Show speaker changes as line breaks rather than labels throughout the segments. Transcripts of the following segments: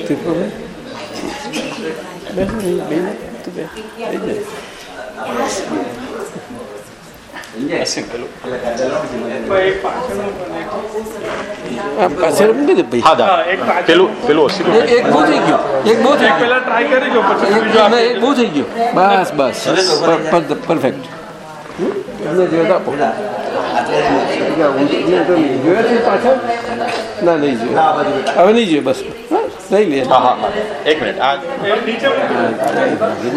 તીર્થો બે બેસ નહીં બે તું બે બે
એક પાછળનું પણ એક-
આ પાછળ મૂકી દે ભાઈ
હા દા
હા, એક પાછળ
પેલું પેલું ઓછી
એક એક બહુ થઈ ગયું એક બહુ થઈ
એક
ગયું
પેલા ટ્રાય કરી જો પછી
એક
બીજું
ના,
આપી
એક બહુ થઈ ગયું બસ બસ પરફેક્ટ એમને જોતા આપો જોયા છે પાછળ ના નહીં જોયું હવે નહીં જોયું બસ હા, લઈ લે
હા હા હા એક મિનિટ આ
એ નીચે મૂકી દો.
તારો ભાવ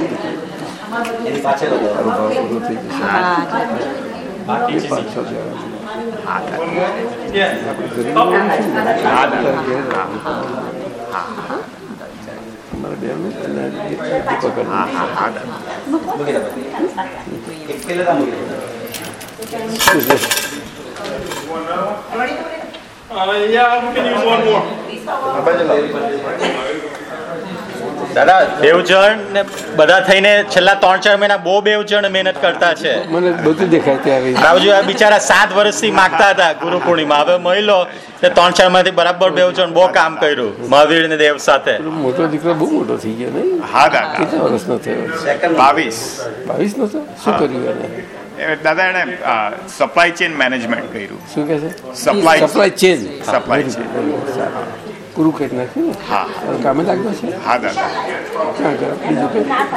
Uh, yeah, we can use one more.
દાદા બેવજણ ને બધા થઈને છેલ્લા ત્રણ ચાર મહિના બહુ બેવજણ મહેનત કરતા છે.
મને બધું દેખાય ત્યારે
રાવજી આ બિચારા સાત વર્ષથી માગતા હતા ગુરુ પૂર્ણિમા. હવે મહિલો તે ત્રણ ચારમાંથી બરાબર બેવજણ બહુ કામ કર્યું મહાવીર ને દેવ સાથે.
મોટો દીકરો બહુ મોટો થઈ ગયો નહીં?
હા કાકા.
કેટલા વર્ષનો થયો?
બાવીસ.
બાવીસ નો શું કર્યું એને?
દાદા એને સપ્લાય ચેન મેનેજમેન્ટ કર્યું.
શું કહે છે?
Supply supply chain
supply chain
હા
કામે લાગ્યો
હા દાદા.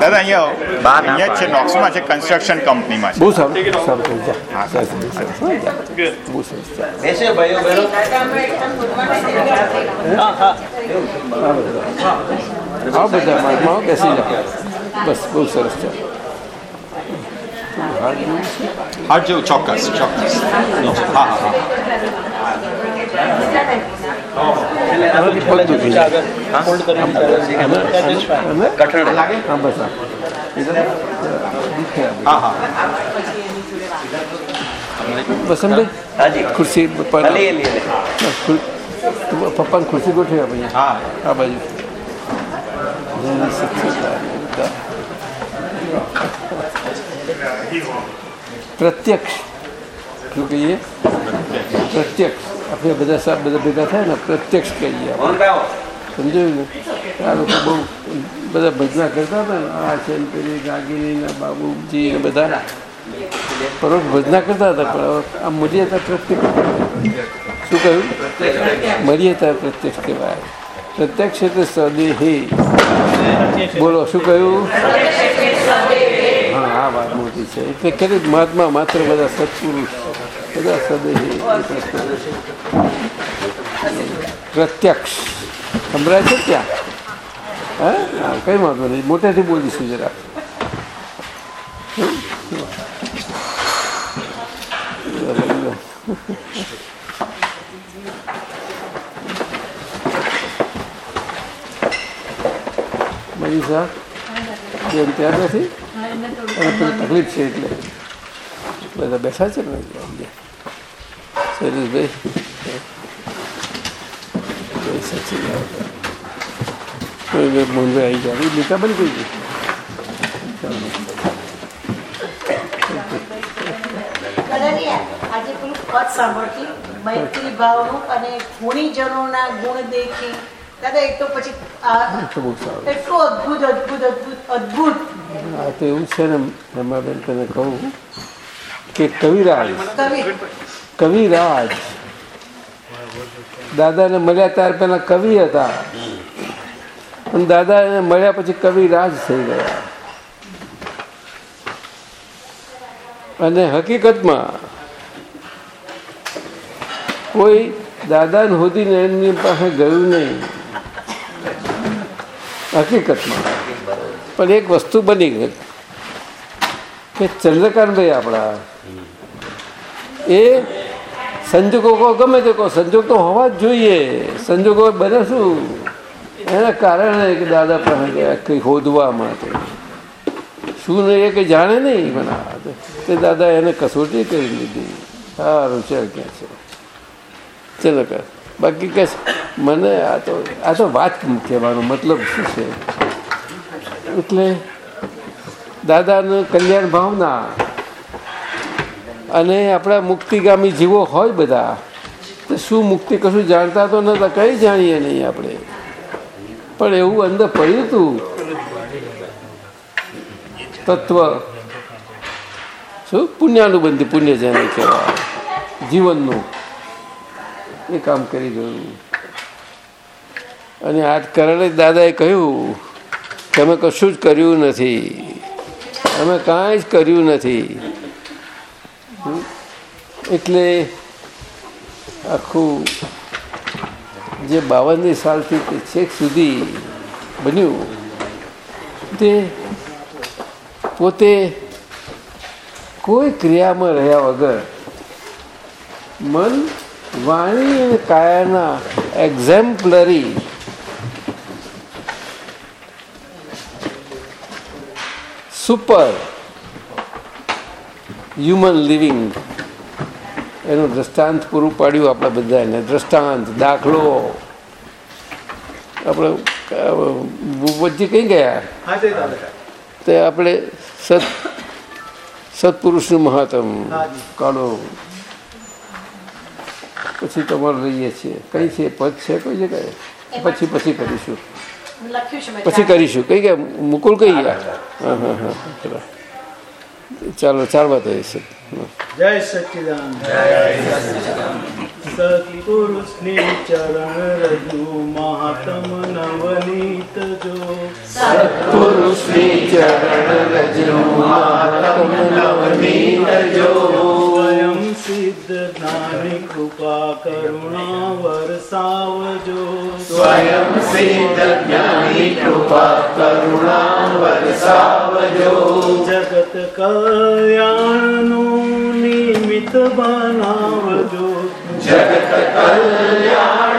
દાદા અહીંયા અહીંયા છે નોક્સમાં છે કન્સ્ટ્રક્શન કંપનીમાં છે.
બહુ સરસ બહુ સરસ.
બેસી
જાઓ બસ બહુ સરસ. છે હાથ જેવું છે.
હાર્ટ જેવું ચોક્કસ ચોક્કસ હા હા હા
આનાથી પગ દુખી જાય. અને- અને- હા, બસ આ. એ તો દુખે આ બધું.
હા હા
વસંતભાઈ
હાજી
ખુરશી પર
લઈએ લઈએ
ખુર- તું પપ્પાને ખુરશી ગોઠવી આપે અહીંયા.
હા
આ બાજુ જય સચ્ચિદાનંદ. પ્રત્યક્ષ શું કહીએ પ્રત્યક્ષ આપણે બધા સાહેબ બધા ભેગા થાય ને પ્રત્યક્ષ કહીએ આપણે.
મોહનભાઈ આવો.
સમજાયું ને આ લોકો બહુ બધા ભજના કરતા હતા ને આ છે ને પેલી ગાગીની ને બાબુજી ને બધા પરોક્ષ ભજના કરતા હતા પણ હવે આ મળીએ ત્યાં પ્રત્યક્ષ શું કહ્યું મળીએ ત્યાં પ્રત્યક્ષ કહેવાય પ્રત્યક્ષ એટલે સ્વદેહી બોલો શું કહ્યું હા આ વાત મોટી છે. એટલે ખરી મહાત્મા માત્ર બધા સત્પુરુષ બધા સ્વદેહી પ્રત્યક્ષ. સંભળાય છે ત્યાં હા? કંઈ વાંધો નહીં. મોટેથી બોલીશું જરા. મનીષા બેન ત્યાં નથી તકલીફ છે એટલે બધા બેસા છે ને બે મોહનભાઈ આવી ગયા નીતા બની ગઈ
આજે પેલું સાંભળતી, મૈત્રી ભાવનું અને ગુણીજનોના ગુણ દેખી દાદા એક તો પછી આ
તો
એટલું અદ્ભુત અદ્ભુત અદ્ભુત અદ્ભુત.
આ તો એવું છે ને રમાબેન તને કહું કે કવિરાજ કવિરાજ દાદાને મળ્યા ત્યાર પહેલા કવિ હતા. અને દાદા એને મળ્યા પછી કવિરાજ થઈ ગયા. અને હકીકતમાં કોઈ દાદાને હોદીને એમની પાસે ગયું નહીં. હકીકતમાં. પણ એક વસ્તુ બની ગઈ. કે ચંદ્રકાંતભાઈ આપણા, એ સંજોગો કહો ગમે તે કહો સંજોગ તો હોવા જ જોઈએ. સંજોગો બને શું? એના કારણે કે દાદા પાસે ગયા કંઈ હોદવા માટે. શું એ કંઈ જાણે નહીં, પણ તે દાદા એને કસોટી કરી લીધી સારું, ચાલ, ક્યાં છે? ચલો બાકી કે મને આ તો આ તો વાત કહેવાનો મતલબ શું છે? એટલે દાદાનો કલ્યાણ ભાવના અને આપણા મુક્તિગામી જીવો હોય બધા, તો શું મુક્તિ કશું જાણતા તો નતા? કંઈ જાણીએ નહીં આપણે. પણ એવું અંદર પડ્યું હતું તત્વ. શું? પુણ્યાનુબંધી પુણ્ય જેને કહેવાય. જીવનનું. એ કામ કરી ગયું અને આજ કરણે દાદાએ કહ્યું અમે કશું જ કર્યું નથી. અમે કાંઈ જ કર્યું નથી. એટલે આખું જે બાવનની સાલથી છેક સુધી બન્યું. તે પોતે કોઈ ક્રિયામાં રહ્યા વગર મન વાણી અને કાયાના એક્ઝેમ્પલરી સુપર હ્યુમન લિવિંગ એનું દ્રષ્ટાંત પૂરું પાડ્યું આપણે બધાને. દ્રષ્ટાંત દાખલો. આપણે વચ્ચે કઈ ગયા? તે આપણે સત સત્પુરુષનું મહાત્મ કાઢો પછી તમારે લઈએ છીએ કઈ છે પદ છે કોઈ જગ્યાએ પછી પછી કરીશું
લખ્યું છે મેં
પછી કરીશું કઈ ગયા મુકુલ કઈ ગયા હા હા હા ચલો ચાલો ચાલવા તો એ છે
જય સચ્ચિદાન સત્પુરુષની ચરણ રજુ મહાત્મ નવનીત જો
सिद्ध ज्ञान
कृपा करुणा वरसाव जो स्वयं
सिद्ध ज्ञानी
कृपा करुणा
वरसाव
जो
जगत कल्याण निमित
बनाव जो
जगत कल्याण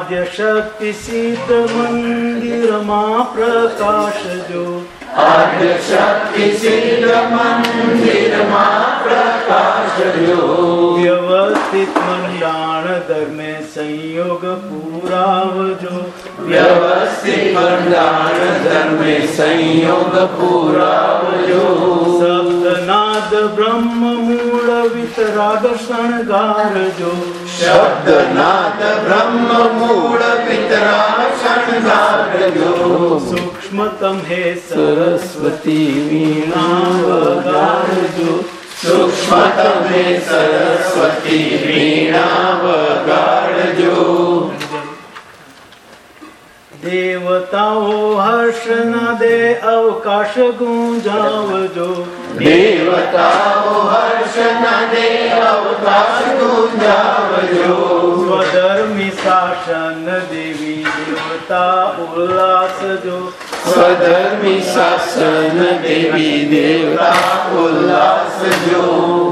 आद्य शक्ति
सीत मन्दिर मा प्रकाशजो आद्य
शक्ति प्रकाशयो व्यवस्थित मल्याण
धर्मे संयोग पुरावजो व्यवस्थित
मल्याण धर्मे संयोग पुरावयोजो स
शब्द ब्रह्म मूल वितराग मूलरा
जो शब्द नाद ब्रह्म मूल
वितराग जो सूक्ष्मतम हे सरस्वती
वीणावगार जो सूक्ष्मतम हे सरस्वती
वीणावगार जो देवताओ हर्ष न
दे अवकाश
गुंजाव जो
देवताओ
हर्ष न दे शासन
देवी देवता उल्लास जो। स्वधर्मी
शासन देवी देवता उल्लास जो।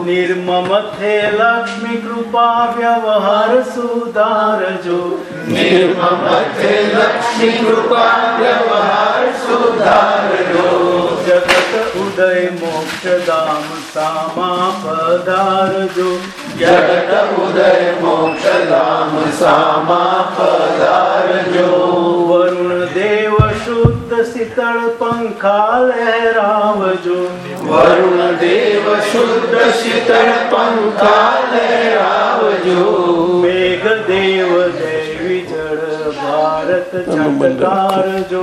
निर्मम थे लक्ष्मी कृपा व्यवहार
सुधार जो। निर्मम थे
लक्ष्मी
कृपा व्यवहार सुधार जो। जगत
उदय मो दाम समापदारजो जगत
उदय मोक्षाम समापदारजो वरुणदेव शुद्ध
शीतल पङ्खा लजो वरुण देव
शुद्ध शीतल पङ्खा लजो जगत छटकार
जो।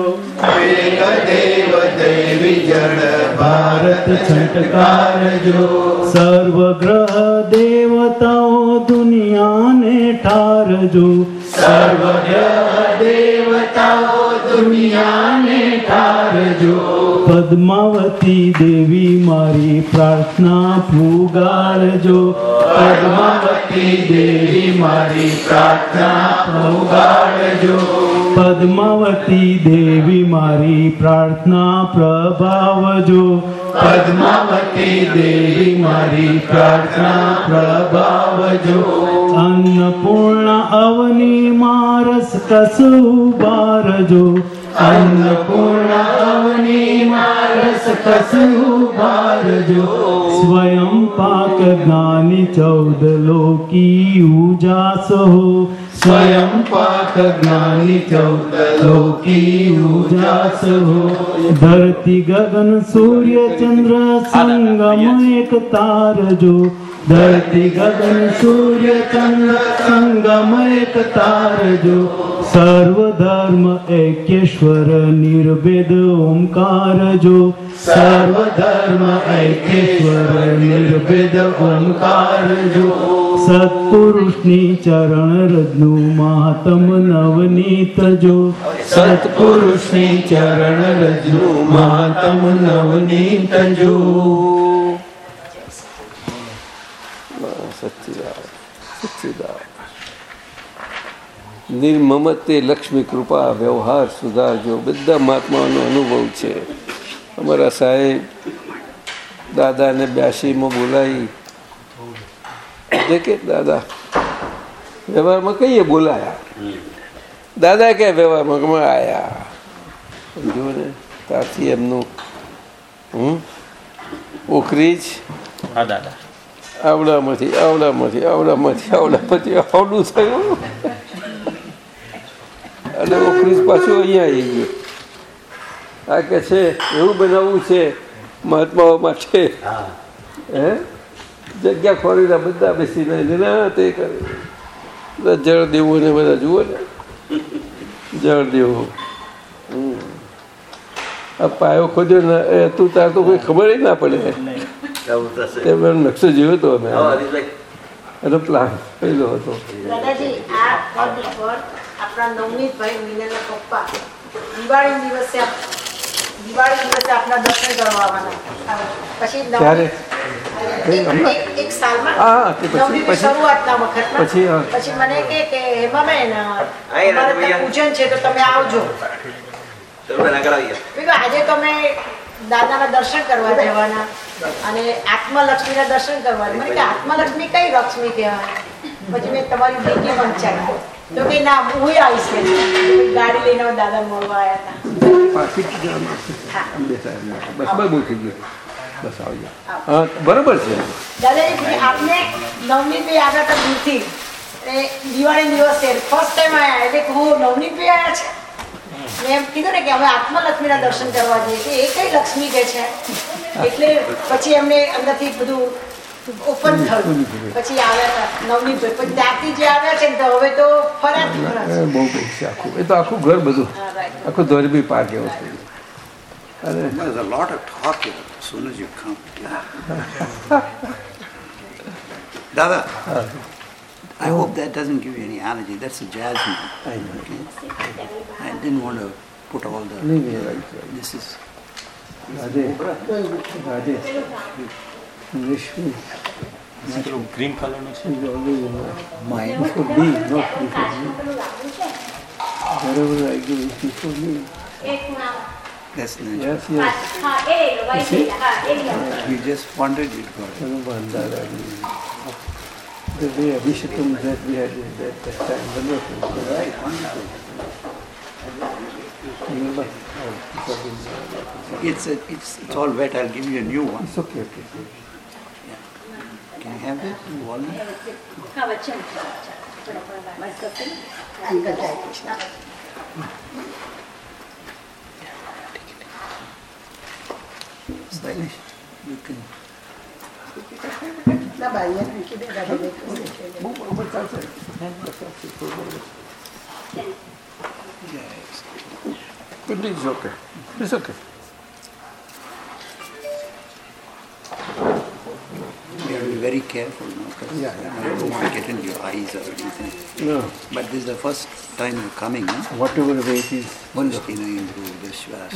देव देवी जड़ भारत छटकार
जो। सर्व ग्रह देवताओं दुनिया ने
ठार जो। सर्व ग्रह
देवताओं दुनिया ने ठार जो। पद्मावती
देवी मारी प्रार्थना पुगार
जो। पद्मावती देवी मारी प्रार्थना
पुगार जो। पद्मावती देवी मारी
प्रार्थना प्रभावजो पद्मावती देवी मारी
प्रार्थना प्रभावजो अन्नपूर्ण अवनी मारस
कसु बारजो अन्नपूर्ण अवनी मारस
कसु बारजो स्वयं पाक गानि
चौदलोकी ऊजा हो स्वयं पाक ज्ञानी
चौदलोकी उजास हो धरती गगन सूर्य
चंद्र संगम एक तार जो એક તારજો ધરતી ગગન સૂર્ય ચંદ્ર સંગમ એક તારજો સર્વ ધર્મ એકેશ્વર નિર્ભેદ ઓમકારજો
સર્વ ધર્મ ઐક્યેશ્વર નિર્ભેદ ઓમકાર જો
સત્પુરુષની ચરણ રજનું મહાત્મ નવનીત જો
સત્પુરુષની ચરણ રજુ મહાત્મ નવનીત જો
સચ્ચિદાન સચ્ચિદાન નિર્મમતે લક્ષ્મી કૃપા વ્યવહાર સુધારજો બધા મહાત્માઓનો અનુભવ છે. અમારા સાહેબ, દાદાને બ્યાસીમાં બોલાવી. જે કે દાદા, વ્યવહારમાં કહીએ બોલાયા? દાદા કે વ્યવહારમાં આયા? સમજો ને ત્યાંથી એમનું, હમ, ઓખરી જ
હા, દાદા.
આવડામાંથી આવડામાંથી આવડામાંથી આવડામાંથી આવડું થયું અને ઓફિસ પાછું અહીંયા આવી ગયું આ કે છે એવું બનાવવું છે મહાત્માઓ માટે હે જગ્યા ખોરીના બધા બેસીને ના તે કરે જળ દેવો ને બધા જુઓ ને જળ દેવો આ પાયો ખોદ્યો ને એ તું તાર તો કોઈ ખબર ના પડે તેમનો નકશો જોયો હતો અમે. એનો પ્લાન પહેલો હતો.
પૂજન છે તો તમે આવજો. આજે તમે દાદાના દર્શન કરવા જવાના અને આત્મલક્ષ્મીના દર્શન કરવાના મને કે આત્મલક્ષ્મી કઈ લક્ષ્મી કહેવાય? પછી મેં તમારી ડીકી વંચાવી તો કે ના હું આવીશ કે ગાડી લઈને દાદા મળવા આવ્યા હતા.
બે બસ બહુ થઈ ગયું બસ આવી જાઓ હા. બરાબર છે.
દાદાજી આપને નવનીતભાઈ આવ્યા હતા દૂરથી એ દિવાળી દિવસે ફર્સ્ટ ટાઈમ આવ્યા એટલે હું નવનીતભાઈ આવ્યા છે? મેં એમ કીધું ને કે અમે આત્મલક્ષ્મીના દર્શન કરવા જઈએ કે એ કઈ લક્ષ્મી કે છે? એટલે પછી એમને અંદરથી બધું ઓપન થયું. પછી આવ્યા હતા નવનીતભાઈ પછી ત્યાંથી જે આવ્યા છે તો હવે તો
એ બહુ છે આખું. એ તો આખું ઘર બધું. આખું ધોરબી પાર્ક એવો
lot of talk here. I hope that doesn't give you any allergy. That's a jazz man.
I know.
I didn't want to put all the.
નહીં નહીં right, right.
This is.
Radhe Radhe રેશમી
green કલરનું છે
is always in my
Mine.
It's for me, not for me. Wherever I go, it is for me.
That's natural.
Yes, yes.
You just wondered you'd got it.
Ano ba ang darang? The way Abhishekam that we had at that, that time, wonderful.
Right, wonderful.
Remember? Oh, it's okay.
It's, a, it's, it's all wet. I'll give you a new one.
It's okay, okay.
Can I have that? Walnut? Stylish. You can.
Na Bahia, It's okay. é
You have to be very careful now because
yeah.
Don't want to get into your eyes or anything.
No.
But this is the first time you're coming, huh?
Whatever way it is.
Indru, Vishwa,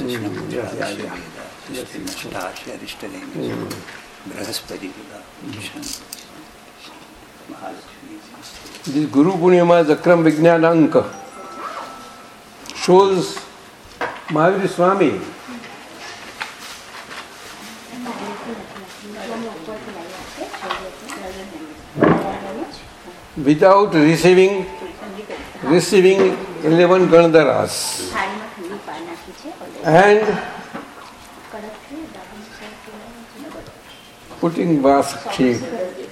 This Guru Purnima Zakram Vijnana Anka shows Mahavir Swami without receiving receiving 11 Gandharas and putting mask shape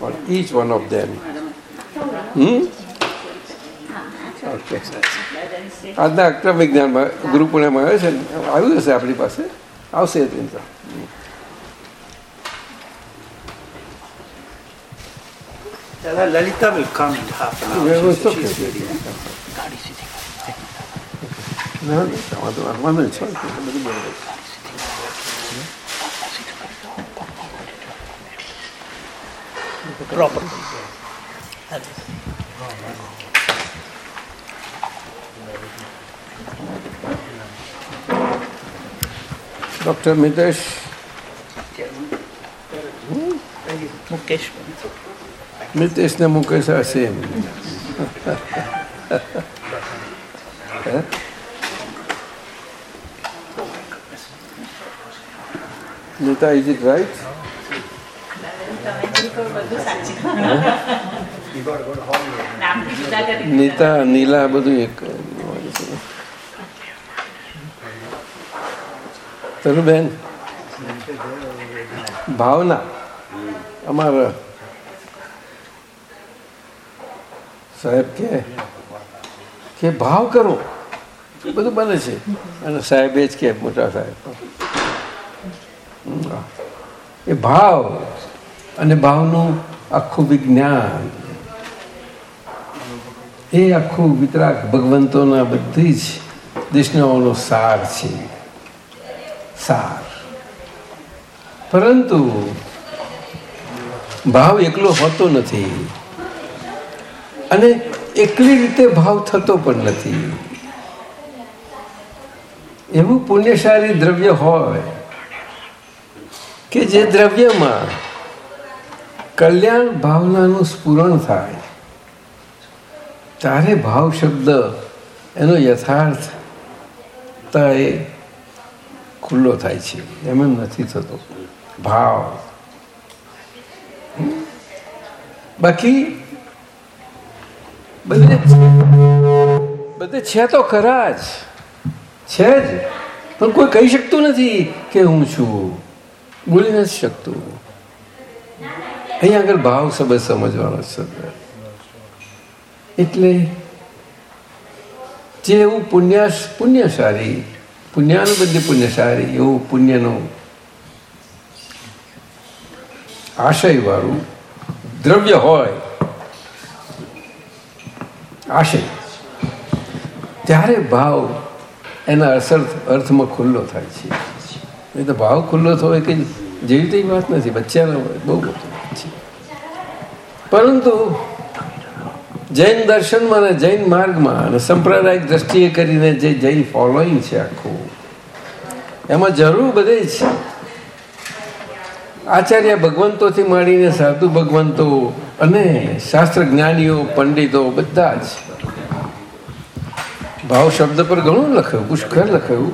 on each one of them. Hmm? Okay. આજના અક્રમ વિજ્ઞાનમાં ગુરુ પુણ્યમાં આવે છે ને આવ્યું હશે આપણી પાસે આવશે એ ચિંતા
Lalita will come in half an hour.
Yeah,
She-
it's okay.
she's ready.
ના, ના, વાંધો વાંધો વાંધો નહીં ચાલશે, બધું બરોબર property.
Dr.
Mitesh. Hmm?
Mukesh.
Mitesh and Mukesh are same. huh? Nita, is it right? Nita, નીલા બધું એક તરુબેન, ભાવના, અમારા સાહેબ કે કે ભાવ કરો. બધું બને છે. અને સાહેબ એ જ કે, મોટા સાહેબ. એ ભાવ. અને ભાવનું આખું વિજ્ઞાન. એ આખું વિતરાક ભગવંતોના બધી જ દિષ્ણાઓનો સાર છે. સાર. પરંતુ ભાવ એકલો હોતો નથી. અને એકલી રીતે ભાવ થતો પણ નથી. એવું પુણ્યશાળી દ્રવ્ય હોય કે જે દ્રવ્યમાં કલ્યાણ ભાવનાનું સ્ફુરણ થાય. ત્યારે ભાવ શબ્દ એનો યથાર્થ એ ખુલ્લો થાય છે. એમ એમ નથી થતો. ભાવ. બાકી બધે બધે છે તો ખરા જ. છે જ. પણ કોઈ કહી શકતું નથી કે હું છું. બોલી નથી શકતું. અહીંયા આગળ ભાવ શબ્દ સમજવાનો શબ્દ. એટલે જે એવું પુણ્ય પુણ્યશાળી, પુણ્યાનુબંધી પુણ્યશાળી, એવું પુણ્યનું આશયવાળું દ્રવ્ય હોય, આશય, ત્યારે ભાવ એના અસર અર્થમાં ખુલ્લો થાય છે. એ તો ભાવ ખુલ્લો થયો કે જેવી તેવી વાત નથી, બચ્ચાનો બહુ છે પરંતુ જૈન દર્શનમાં અને જૈન માર્ગમાં અને સંપ્રદાયિક દ્રષ્ટિએ કરીને જે જૈન ફોલોઈંગ છે આખું, એમાં જરૂર બધે જ આચાર્ય ભગવંતોથી માંડીને સાધુ ભગવંતો અને શાસ્ત્ર જ્ઞાનીઓ પંડિતો બધા જ ભાવ શબ્દ પર ઘણું લખ્યું પુષ્કર લખ્યું.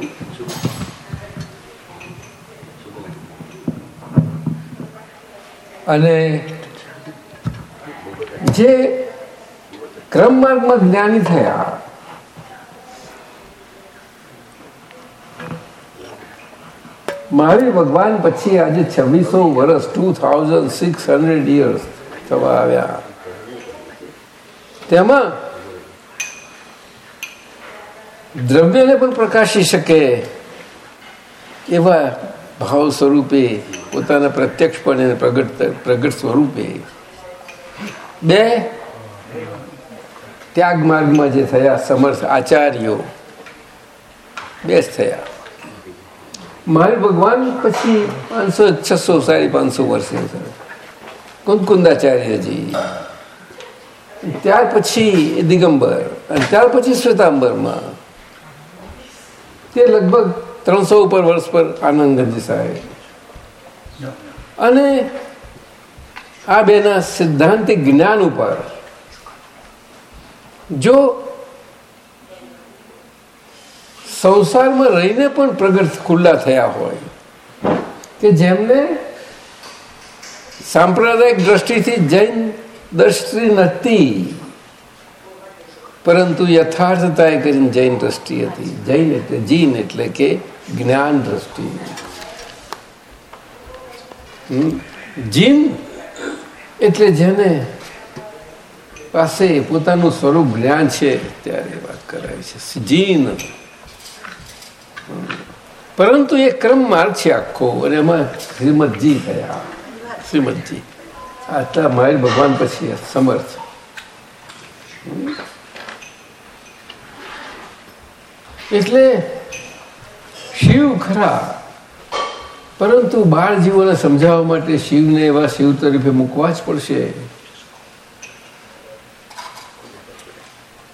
અને જે ક્રમ માર્ગમાં જ્ઞાની થયા મારી ભગવાન પછી આજે છવ્વીસો વર્ષ two thousand six hundred years થવા આવ્યા. તેમાં દ્રવ્યને પણ પ્રકાશી શકે એવા ભાવ સ્વરૂપે, પોતાના પ્રત્યક્ષપણે, પ્રગટ પ્રગટ સ્વરૂપે બે? ત્યાગ માર્ગમાં જે થયા સમર્થ આચાર્યો બેસ થયા. મારે ભગવાન પછી પાંચસો, છસો, સાડી પાંચસો વર્ષે કુંદકુંદાચાર્યજી. ત્યાર પછી દિગંબર અને ત્યાર પછી શ્વેતાંબરમાં. તે લગભગ ત્રણસો ઉપર વર્ષ પર આનંદજી સાહેબ. અને આ બેના સિદ્ધાંતિક જ્ઞાન ઉપર જો સંસારમાં રહીને પણ પ્રગટ ખુલ્લા થયા હોય, કે જેમને સાંપ્રદાયિક દ્રષ્ટિથી જૈન દ્રષ્ટિ નથી, પરંતુ યથાર્થતાએ કરીને જૈન દ્રષ્ટિ હતી. જૈન એટલે જીન એટલે કે જ્ઞાન દ્રષ્ટિ. જીન એટલે જેને પાસે પોતાનું સ્વરૂપ જ્ઞાન છે, ત્યારે વાત કરાય છે. જીન પરંતુ એ ક્રમ માર્ગ છે આખો, અને એમાં શ્રીમદજી થયા શ્રીમદજી. આટલા માહિર ભગવાન પછી સમર્થ. એટલે શિવ ખરા પરંતુ બાળ જીવોને સમજાવવા માટે શિવને એવા શિવ તરફે મૂકવા જ પડશે.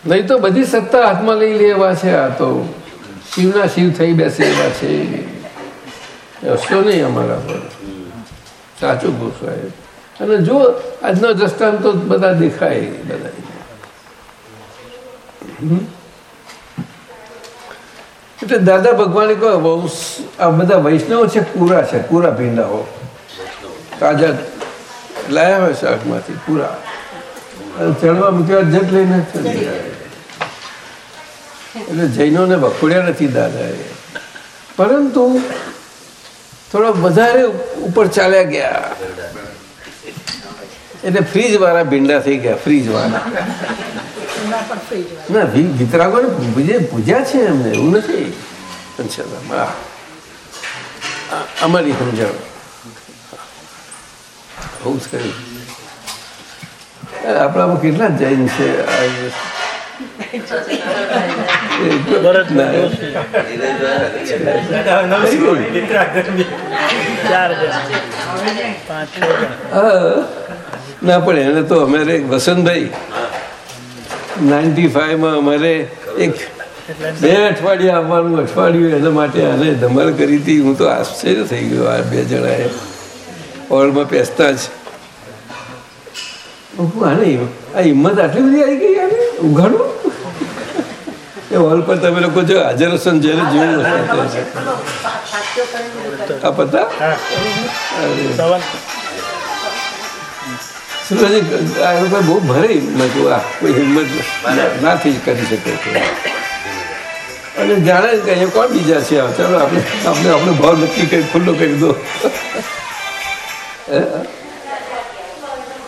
નહીં તો બધી સત્તા હાથમાં લઈ લે એવા છે આ તો. શિવના શિવ થઈ બેસે એવા છે. હશો નહીં અમારા પર. સાચું સાહેબ. અને જો આજનો દ્રષ્ટાંત બધા દેખાય બધા? એટલે દાદા ભગવાને કહો બહુ આ બધા વૈષ્ણવ છે, પૂરા છે, પૂરા ભીંડાઓ. તાજા લાયા હોય શાકમાંથી, પૂરા. ચડવા મૂક્યા જટ લઈને ચડી જાય એટલે જૈનોને વખોડ્યા નથી દાદાએ. પરંતુ થોડા વધારે ઉપર ચાલ્યા ગયા. એટલે ફ્રીજ વાળા ભીંડા થઈ ગયા ફ્રીજ વાળા ના ભી- વિતરાગોને પૂજે- પૂજ્યા છે એમને એવું નથી? અમારી સમજણ. જ આપણામાં કેટલા જૈન છે. ના પણ એને તો અમે વસંતભાઈ. નાઇન્ટી ફાઈવમાં અમારે એક બે અઠવાડિયા આવવાનું અઠવાડિયું એના માટે આને ધમાલ કરી હતી. હું તો આશ્ચર્ય થઈ ગયો આ બે જણાએ. હોલમાં પેસતા જ. આને આ હિંમત આટલી બધી આવી ગઈ આને? ઉઘાડું. એ હોલ પર તમે લોકો જો હાજર હશો ને જ્યારે જોયું હશે આ પતા આ બહુ ભરે હિંમત આ કોઈ હિંમત નાથી કરી શકે અને જાણે કે અહીંયા કોણ બીજા છે? ચાલો આપણે આપણે આપણો ભાવ નક્કી કરી ખુલ્લો કરી દો.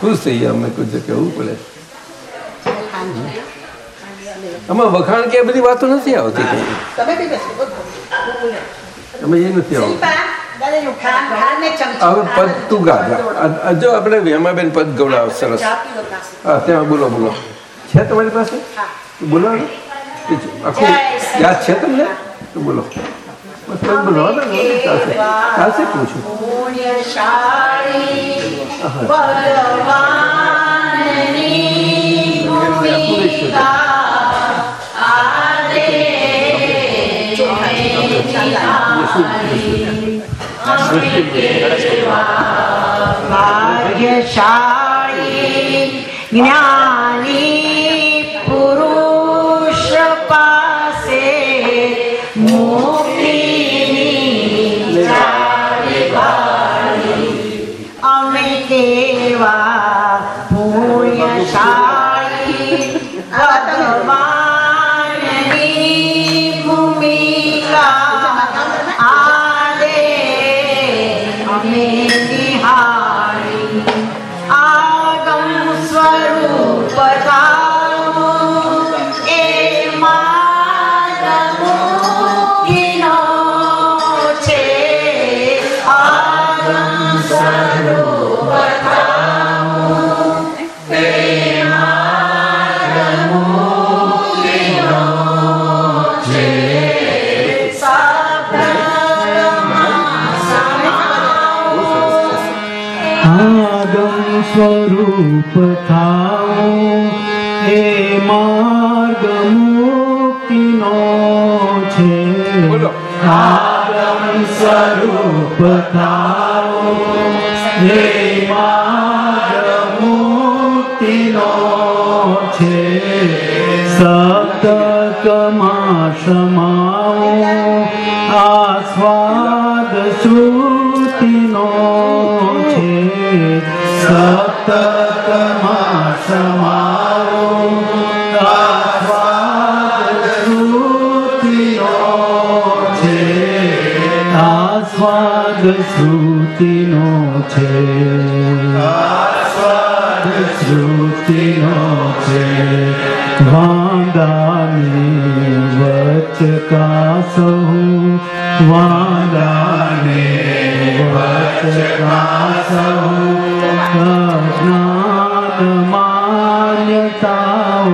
ખુશ થઈ ગયા અમે કુછ કહેવું પડે. આમાં વખાણ કે બધી વાતો નથી આવતી. અમે એ નથી આવતું. પદ તું ગા જો આપણે વેમાબેન પદ ગવડાવ સરસ. હા તેમાં બોલો બોલો. છે તમારી પાસે? બોલો આખું યાદ છે તમને? તો બોલો. પદ બોલો ચાલશે. ચાલશે પૂછું.
भाग्यशाली ज्ञान રૂપ થાવું એ
માર્ગ મુક્તિનો છે. આદમ સ્વરૂપ થાવું એ માર્ગ મુક્તિનો છે. સતકમાં સમાવો સ્વાદ સુ સપ્તકમાં સમાઓ આસ્વાદ શ્રુતિનો છે આસ્વાદ શ્રુતિનો છે આસ્વાદ છે વાંદાને વચકા સહુ વાંદાને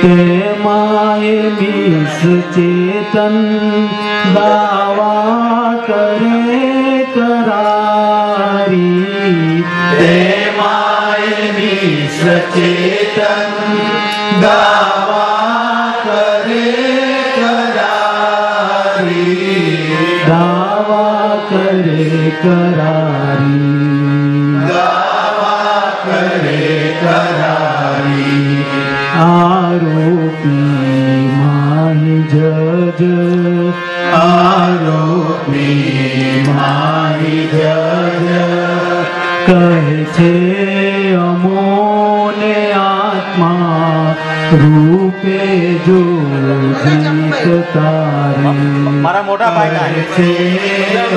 प्रेमाय विष चेतन दावा करे ी सचेतन विष चेतन दावा કહે છે અમોને આત્મા રૂપે જો જીત તારી
મારા મોટા ભાઈ
છે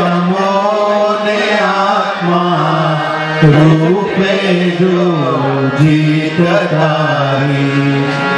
અમોને આત્મા રૂપે જો જીત તારી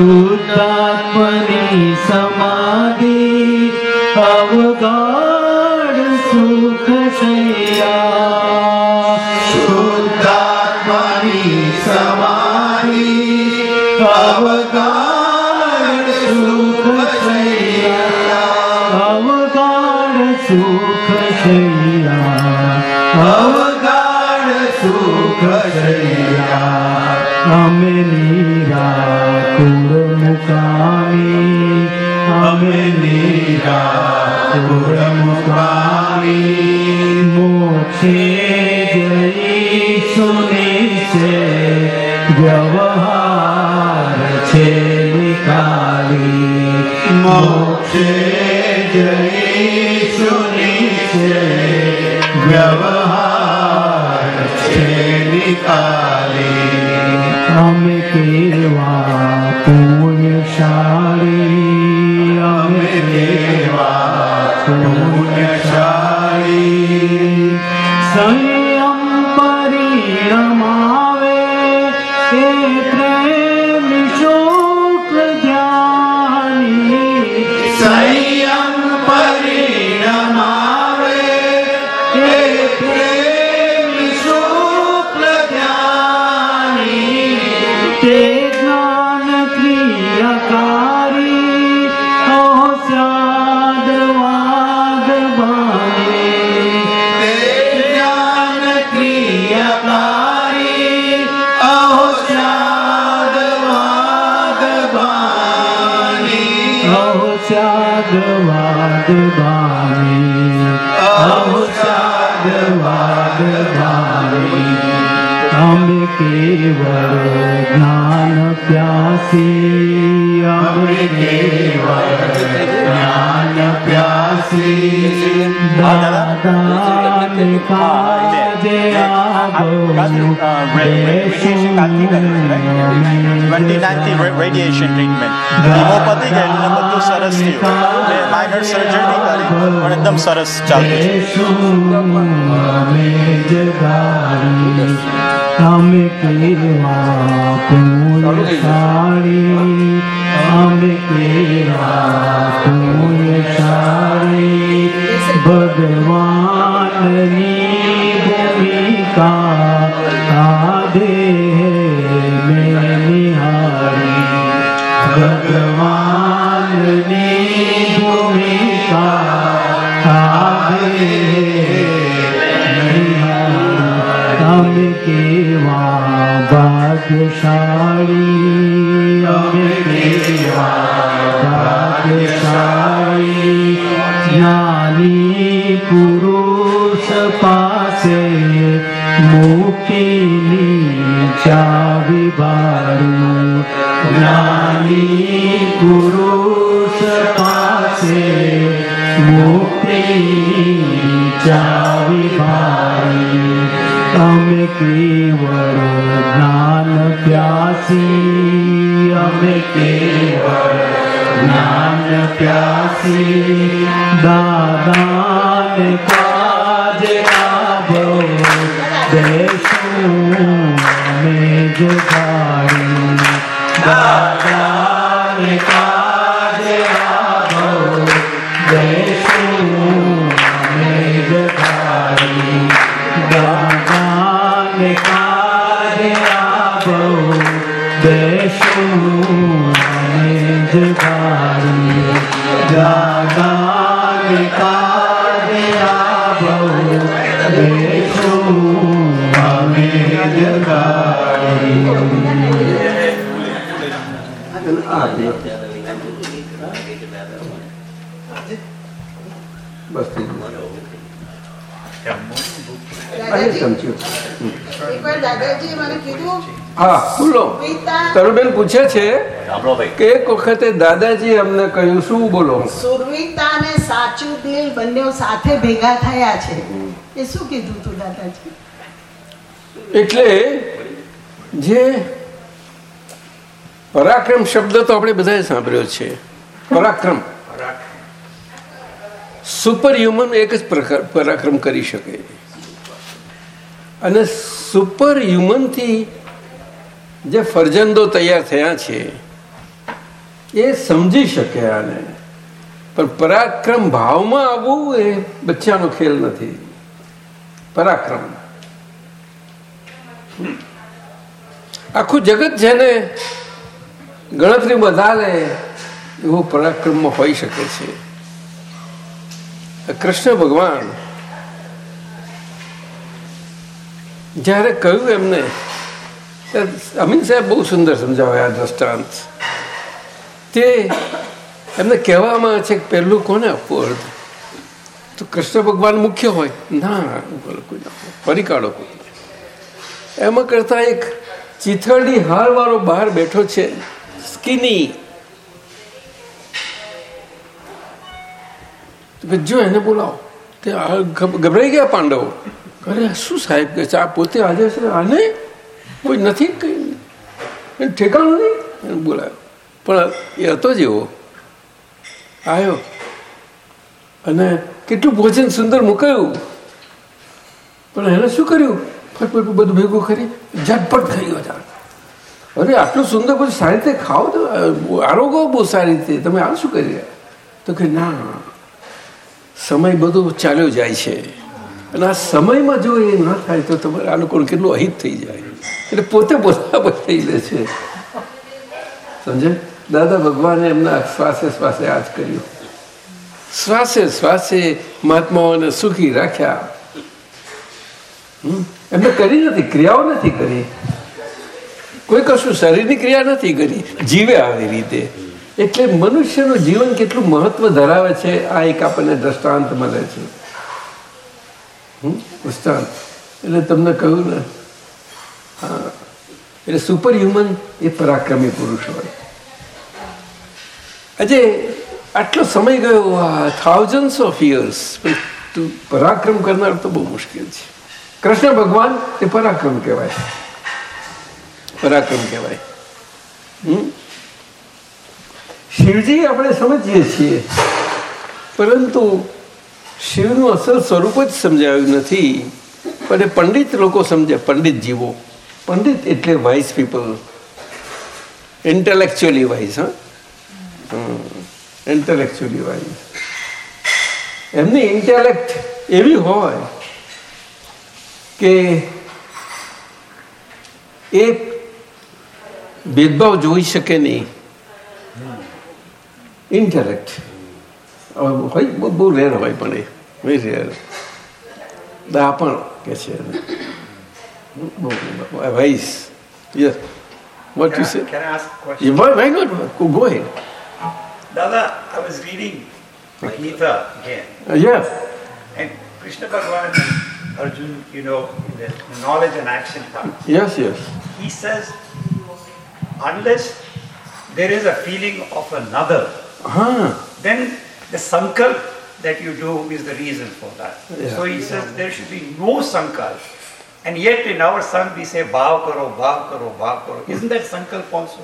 शुद्धात्मनि समाधि अवगाढ सुखशय्या शुद्धात्मनि समाधि अवगाढ सुखशय्या अवगाढ सुखशय्या अवगाढ सुखशय्या अमेनिरा पुर मुकामी हम नीरा पुर व्यवहार छे निकाली। मोक्षे जयी व्यवहार छे निकाली। हम केवा पूर्ण शारी દાદાને કાજે આવો
ટ્વેન્ટી નાઇનથી રેડિયેશન ટ્રીટમેન્ટ કીમો પતી ગયેલું ને બધું સરસ થયું મેં માઇનર સર્જરી કરી પણ એકદમ સરસ ચાલતું છે
અમે भूमिका आधे में निहारी भगवान भूमिका आधे हम केवा भाग्यशाली हम केवा भाग्यशाली ज्ञानी चावी बारू। ज्ञानी गुरु पासे मुक्ति चावी बारी। हम केवल ज्ञान प्यासी, हम केवल ज्ञान प्यासी। दादान ने काज your
body. Da, da. અહીં સમજ્યું.
એકવાર મને કીધું
હા બોલો. તરુબેન પૂછે છે કે એક વખતે દાદાજી અમને કહ્યું શું બોલો?
સુરવીરતા અને સાચું દિલ બંને સાથે ભેગા થયા છે. એ શું કીધું તું દાદાજી?
એટલે જે પરાક્રમ શબ્દ તો આપણે બધાએ સાંભળ્યો છે. પરાક્રમ. સુપર હ્યુમન એક જ પરાક્રમ કરી શકે. અને સુપર હ્યુમનથી જે ફરજંદો તૈયાર થયા છે, એ સમજી શકે આને. પણ પરાક્રમ ભાવમાં આવવું એ બચ્ચાનો ખેલ નથી. પરાક્રમ. આખું જગત જેને ગણતરી વધારે એવો પરાક્રમમાં હોઈ શકે છે. કૃષ્ણ ભગવાન જ્યારે કહ્યું એમને અમીન સાહેબ બહુ સુંદર સમજાવે આ દ્રષ્ટાંત. તે એમને કહેવામાં છે કે પહેલું કોને આપવું અર્થ તો કૃષ્ણ ભગવાન મુખ્ય હોય. ના કોઈ હોય. કોઈ. એમાં કરતા એક ચીથડી હારવાળો બહાર બેઠો છે સ્કીની જો એને બોલાવો. તે ગભરાઈ ગયા પાંડવો. અરે, શું સાહેબ કે આ પોતે આજે છે? આને? કોઈ નથી કઈ? એને ઠેકાણું નહીં? બોલાયો પણ એ હતો જ એવો. આવ્યો. અને કેટલું ભોજન સુંદર મુકાયું. પણ એને શું કર્યું? ફટફટ બધું ભેગું કરી, ઝટપટ થઈ ગયો અરે, આટલું સુંદર બધું સારી રીતે ખાઓ તો આરોગો બહુ સારી રીતે. તમે આ શું કરી રહ્યા? તો કે ના, સમય બધો ચાલ્યો જાય છે. અને આ સમયમાં જો એ ના થાય તો તમારે લોકોને કેટલું અહિત થઈ જાય. એટલે પોતે બરાબર થઈ લે છે. સમજે? દાદા ભગવાને એમના શ્વાસે શ્વાસે આ જ કર્યું. શ્વાસે શ્વાસે મહાત્માઓને સુખી રાખ્યા? એમને કરી નથી, ક્રિયાઓ નથી કરી. કોઈ કશું શરીરની ક્રિયા નથી કરી. જીવે આવી રીતે. એટલે મનુષ્યનું જીવન કેટલું મહત્વ ધરાવે છે, આ એક આપણને દ્રષ્ટાંત મળે છે. દૃષ્ટાંત એટલે તમને કહ્યું ને, હા. એટલે સુપર હ્યુમન એ પરાક્રમી પુરુષ હોય. આજે આટલો સમય ગયો, આ થાઉઝન્ડ ઓફ યર્સ પરાક્રમ કરનાર તો બહુ મુશ્કેલ છે. કૃષ્ણ ભગવાન એ પરાક્રમ કહેવાય. પરાક્રમ કહેવાય? શિવજી આપણે સમજીએ છીએ. પરંતુ શિવનું અસલ સ્વરૂપ જ સમજાયું નથી. પણ પંડિત લોકો સમજે પંડિત જીવો. પંડિત એટલે વાઇસ પીપલ ઇન્ટેલેક્ચ્યુઅલી વાઇઝ હા. ઇન્ટેલેક્ચ્યુઅલી વાઇઝ એમની ઇન્ટેલેક્ટ એવી હોય કે એ ભેદભાવ જોઈ શકે નહીં. ઇન્ટેલેક્ટ હોય બહુ બહુ રેર હોય પણ એ વેરી રેર દા પણ કે છે vice yes what you say
Can I ask a question?
why not go ahead
Dada, I was reading the Gita again,
yes
and Krishna Bhagavan and Arjun, you know, in the knowledge and action part,
yes yes
he says, unless there is a feeling of another,
હા
then the sankalp that you do is the reason for that.
Yeah.
So he says there should be no sankalp. And yet in our song we say bhav karo, bhav karo, bhav karo. Isn't that sankalp also?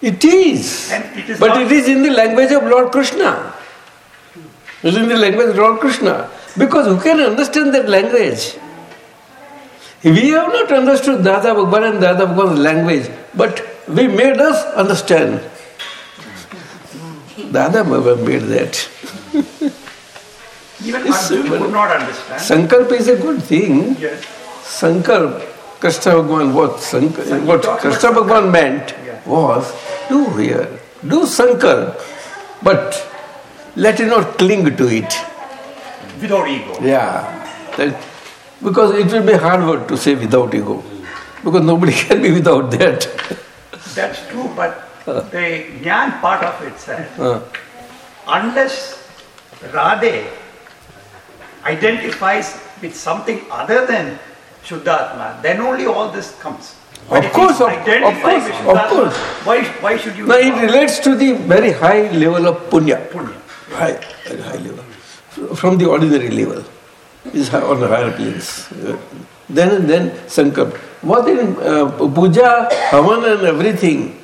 It is.
And it is
but it is in the language of Lord Krishna. It is in the language of Lord Krishna. Because who can understand that language? We have not understood Dada Bhagwan and Dada Bhagwan's language, but we made us understand. Dada Bhagwan made that.
Even
It's
Arjun could not understand.
Sankalp is a good thing.
Yes.
Sankalp, Krishna Bhagwan, what, Sank-
Sankalp,
what Krishna Bhagwan meant
Yeah.
was do here, do Sankalp, but let it not cling to it.
Without ego.
Yeah. That, because it will be hard word to say without ego. Because nobody can be without that.
That's true, but the Jnana part of itself,
Uh,
unless Radhe identifies with something other than Shuddhatma, then only all this comes. But
Of course, of- of course, of course.
Why, why should you?
now it relates to the very high level of punya.
Punya.
High, very high level. From the ordinary level. Is on the higher planes. Then and then Sankalp. What in uh, puja, havan and everything,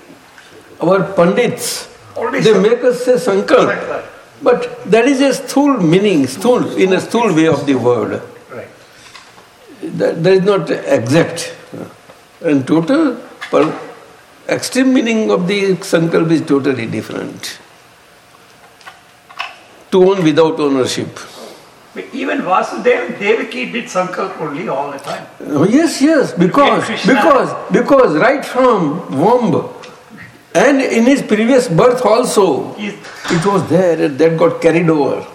our pandits,
Always
they make us say Sankalp.
Sankalp.
But that is a sthool meaning, sthool in a sthool way of the word.
Right.
That, that is not exact. And total, per, extreme meaning of the sankalp is totally different. To own without ownership.
Even Vasudeva, Devaki did Sankalp only all the time.
Oh, yes, yes, because, because, because right from womb and in his previous birth also, it was there and that got carried over.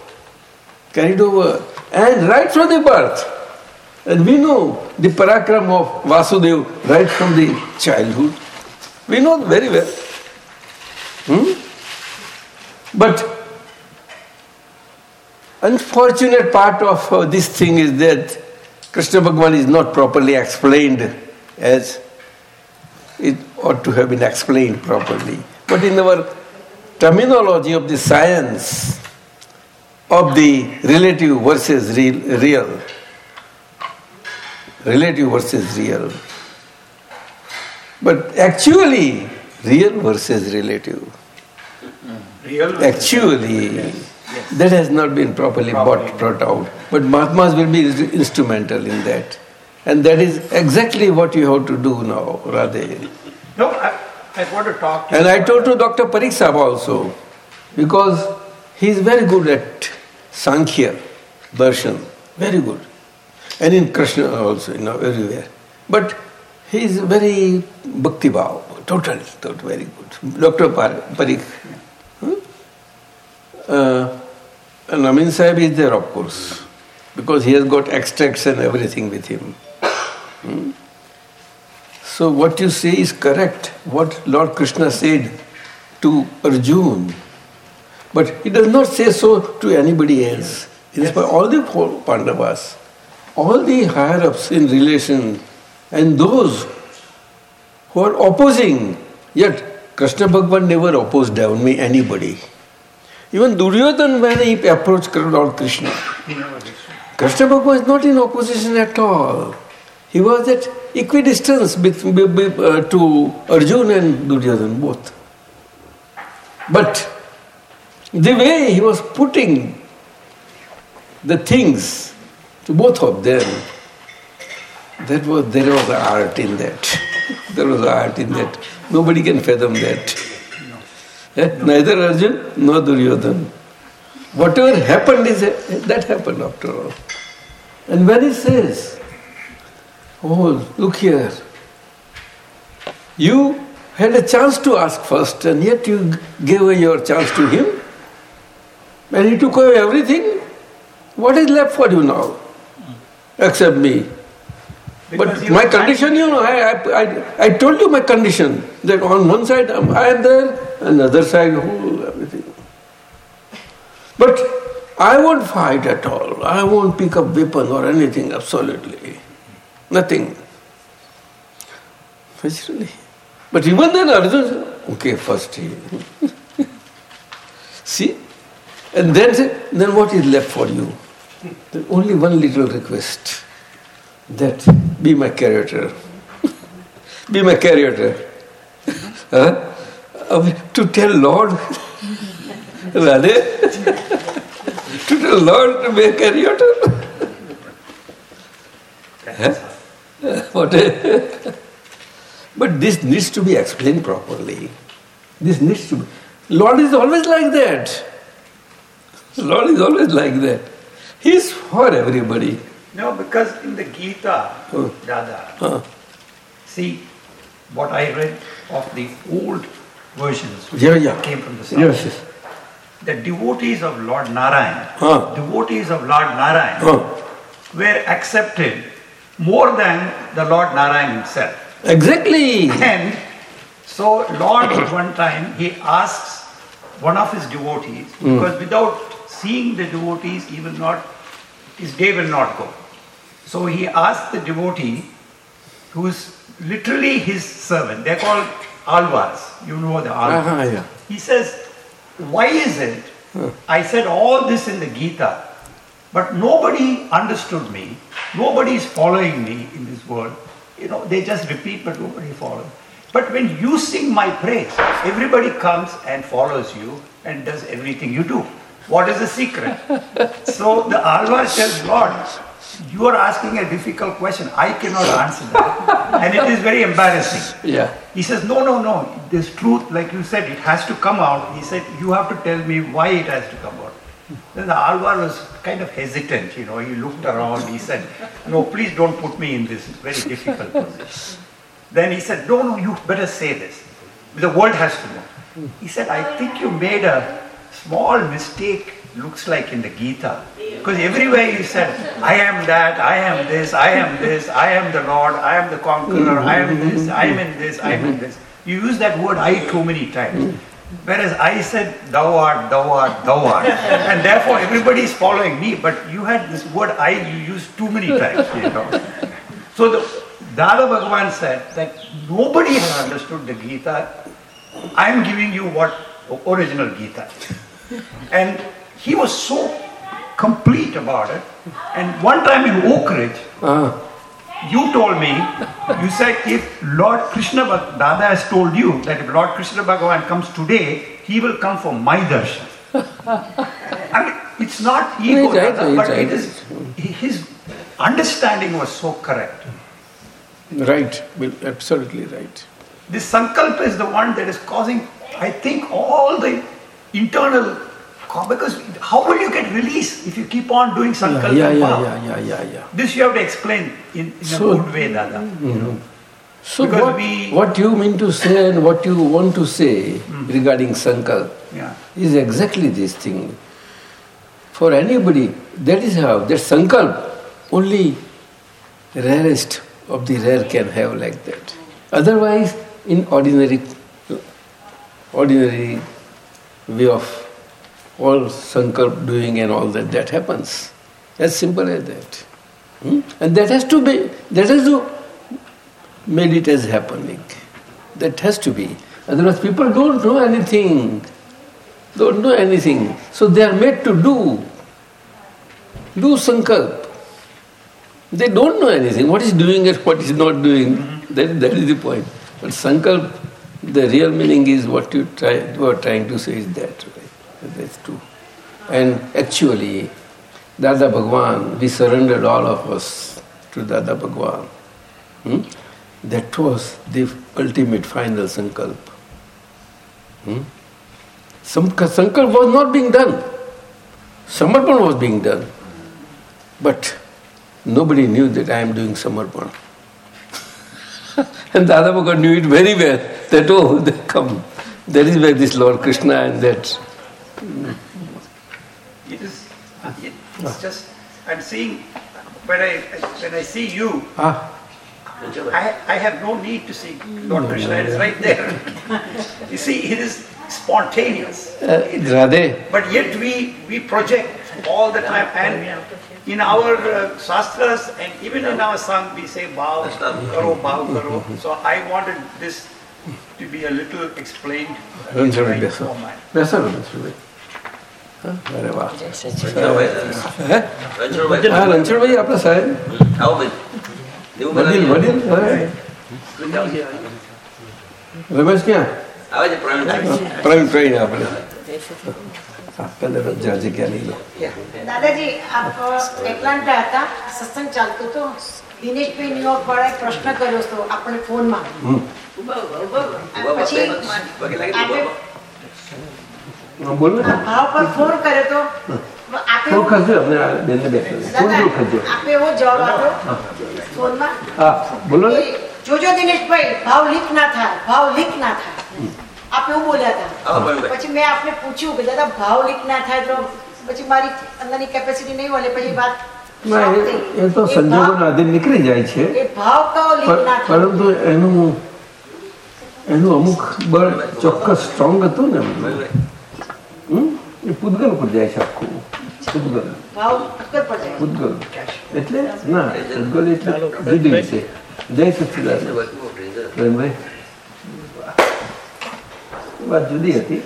Carried over. And right from the birth, and we know the parakram of Vasudev right from the childhood. We know very well. Hmm? But unfortunate part of uh, this thing is that Krishna Bhagavan is not properly explained as it ought to have been explained properly. But in our terminology of the science of the relative versus real, real relative versus real. But actually, real versus relative.
real.
Actually, that has not been properly brought, brought out. But Mahatmas will be instrumental in that. And that is exactly what you have to do now, Radhe.
No, I, I want to talk to
And I told to Dr. Parikh Sahib also, because he is very good at Sankhya, Darshan, very good. And in Krishna also, you know, everywhere. But he is very bhakti bhav, total, total, very good. Dr. Par- Parikh. Hmm? Uh, and Amin Sahib is there, of course, because he has got extracts and everything with him. Hmm? So what you say is correct. What Lord Krishna said to Arjun, but he does not say so to anybody else. It is for all the four Pandavas, all the higher ups in relation, and those who are opposing. Yet Krishna Bhagavan never opposed down me anybody. Even Duryodhan, when he approached Lord Krishna, Krishna Bhagavan is not in opposition at all. He was at equidistance be- be- uh, to Arjun and Duryodhan both. But the way he was putting the things to both of them, that was there was art in that. there was art in that. Nobody can fathom that. Eh? Neither Arjun nor Duryodhan. Whatever happened is that happened after all. And when he says, Oh, look here, you had a chance to ask first, and yet you gave away your chance to him, and he took away everything. What is left for you now? Except me.
Because
But my condition, you know, I, I, I, told you my condition that on one side I am there, and the other side, oh, everything. But I won't fight at all. I won't pick up weapon or anything, absolutely. Nothing. Naturally. But even then Arjun said, okay, first he. See? And then, then what is left for you? Only one little request that be my character. be my character. huh? Uh, to tell Lord, Radhe, to tell Lord to be a character. huh? What but this needs to be explained properly. This needs to be. Lord is always like that. Lord is always like that. He is for everybody.
No, because in the Gita,
Oh.
Dada, see what I read of the old versions which
Yeah, yeah.
came from the south.
Yes, yes.
The devotees of Lord Narayan,
Huh.
devotees of Lord Narayan were accepted more than the Lord Narayan himself.
Exactly.
And so Lord one time he asks one of his devotees, because without seeing the devotees he will not, his day will not go. So he asked the devotee who is literally his servant, they're called alvars, you know the alvars.
Uh-huh, yeah.
He says, why is it I said all this in the Gita, but nobody understood me, nobody is following me in this world. You know, they just repeat, but nobody follows. But when you sing my praise, everybody comes and follows you and does everything you do. What is the secret? so the Alvar says, Lord, you are asking a difficult question. I cannot answer that. And it is very embarrassing.
Yeah.
He says, No, no, no. This truth, like you said, it has to come out. He said, You have to tell me why it has to come out. Then the Alvar was kind of hesitant, you know. He looked around. He said, No, please don't put me in this very difficult position. Then he said, No, no, you better say this. The world has to know. He said, I think you made a small mistake, looks like in the Gita. Because everywhere you said, I am that, I am this, I am this, I am the Lord, I am the conqueror, I am this, I am in this, I am in this. You use that word I too many times. Whereas I said, thou art, thou art, thou art. And therefore everybody is following me, but you had this word I you used too many times, you know. So the Dada Bhagavan said that nobody has understood the Gita. I am giving you what original Gita. And he was so complete about it. And one time in Oak Ridge,
Uh,
you told me, you said if Lord Krishna, Bhag- Dada has told you that if Lord Krishna Bhagavan comes today, he will come for my darshan. I mean, it's not ego, Dada, but it is, his understanding was so correct.
right. Well, absolutely right.
This sankalpa is the one that is causing, I think, all the internal. Because how will you get release if you keep on doing sankalpa?
yeah, yeah, yeah, yeah, yeah, yeah.
This you have to explain in, in
So-
a good way, Dada. You know.
So
Because
what,
we-
what you mean to say and what you want to say hmm. regarding Sankalp
Yeah.
is exactly this thing. For anybody, that is how, that Sankalp, only rarest of the rare can have like that. Otherwise, in ordinary ordinary way of all sankalp doing and all that, that happens. As simple as that. Hmm? And that has to be, that has to made it as happening. That has to be. Otherwise people don't know anything. Don't know anything. So they are made to do. Do sankalp. They don't know anything. What is doing and what is not doing. That, that is the point. But sankalp, the real meaning is what you try you are trying to say is that. That's true. And actually, Dada Bhagwan, we surrendered all of us to Dada Bhagwan. Hmm? That was the ultimate final sankalp. Hmm? Some sankalp was not being done. Samarpan was being done. But nobody knew that I am doing samarpan. and Dada Bhagwan knew it very well that oh, they come. That is where this Lord Krishna and that.
It is, it, it's just, I'm seeing, when I, when I see you,
Ah,
I, I have no need to see Lord Krishna, it is right there. you see, it is spontaneous.
uh, Radhe,
But yet we, we project all the time and in our uh, shastras and even in our song we say bhav karo bhav karo. So I wanted this to be a little explained. in
the
right format.
અરે વાહ હે
રણછોડભાઈ
હા રણછોડભાઈ આપણા સાહેબ
આવો ભાઈ દેવું
વડીલ વડીલ અરે, રમેશ ક્યાં
આવે છે પ્રવીણભાઈ
પ્રવીણ પ્રવીણ આપણે હા, પહેલે રજા જગ્યા લઈ લો
દાદાજી આપ એટલાન્ટા હતા સત્સંગ ચાલતો હતો દિનેશભાઈ ન્યુયોર્ક વાળાએ પ્રશ્ન કર્યો હતો આપણે ફોનમાં પછી આપે
હા, બોલો.
ભાવ પર ફોન કર્યો તો
થોડું ખસજો આપણે બેનને બેસો. થોડું થોડું ખસજો
આપે એવો જવાબ આપ્યો ફોનમાં
હા બોલો ને.
જોજો દિનેશભાઈ ભાવ લીક ના થાય ભાવ લીક ના થાય. આપે એવું બોલ્યા હતા. પછી મેં આપને પૂછ્યું કે દાદા ભાવ લીક ના થાય તો પછી મારી અંદરની કેપેસિટી નહીં મળે પછી વાત
એ તો સંજોગોના આધીન નીકળી જાય છે. પરંતુ એનું એનું અમુક બળ ચોક્કસ સ્ટ્રોંગ હતું ને? એ પૂતગલ પર જાય છે આખું. પૂતગલ. પૂતગલ. એટલે? ના પૂતગલ એટલે રીડિંગ છે. જય સચિદાન વાત જુદી હતી.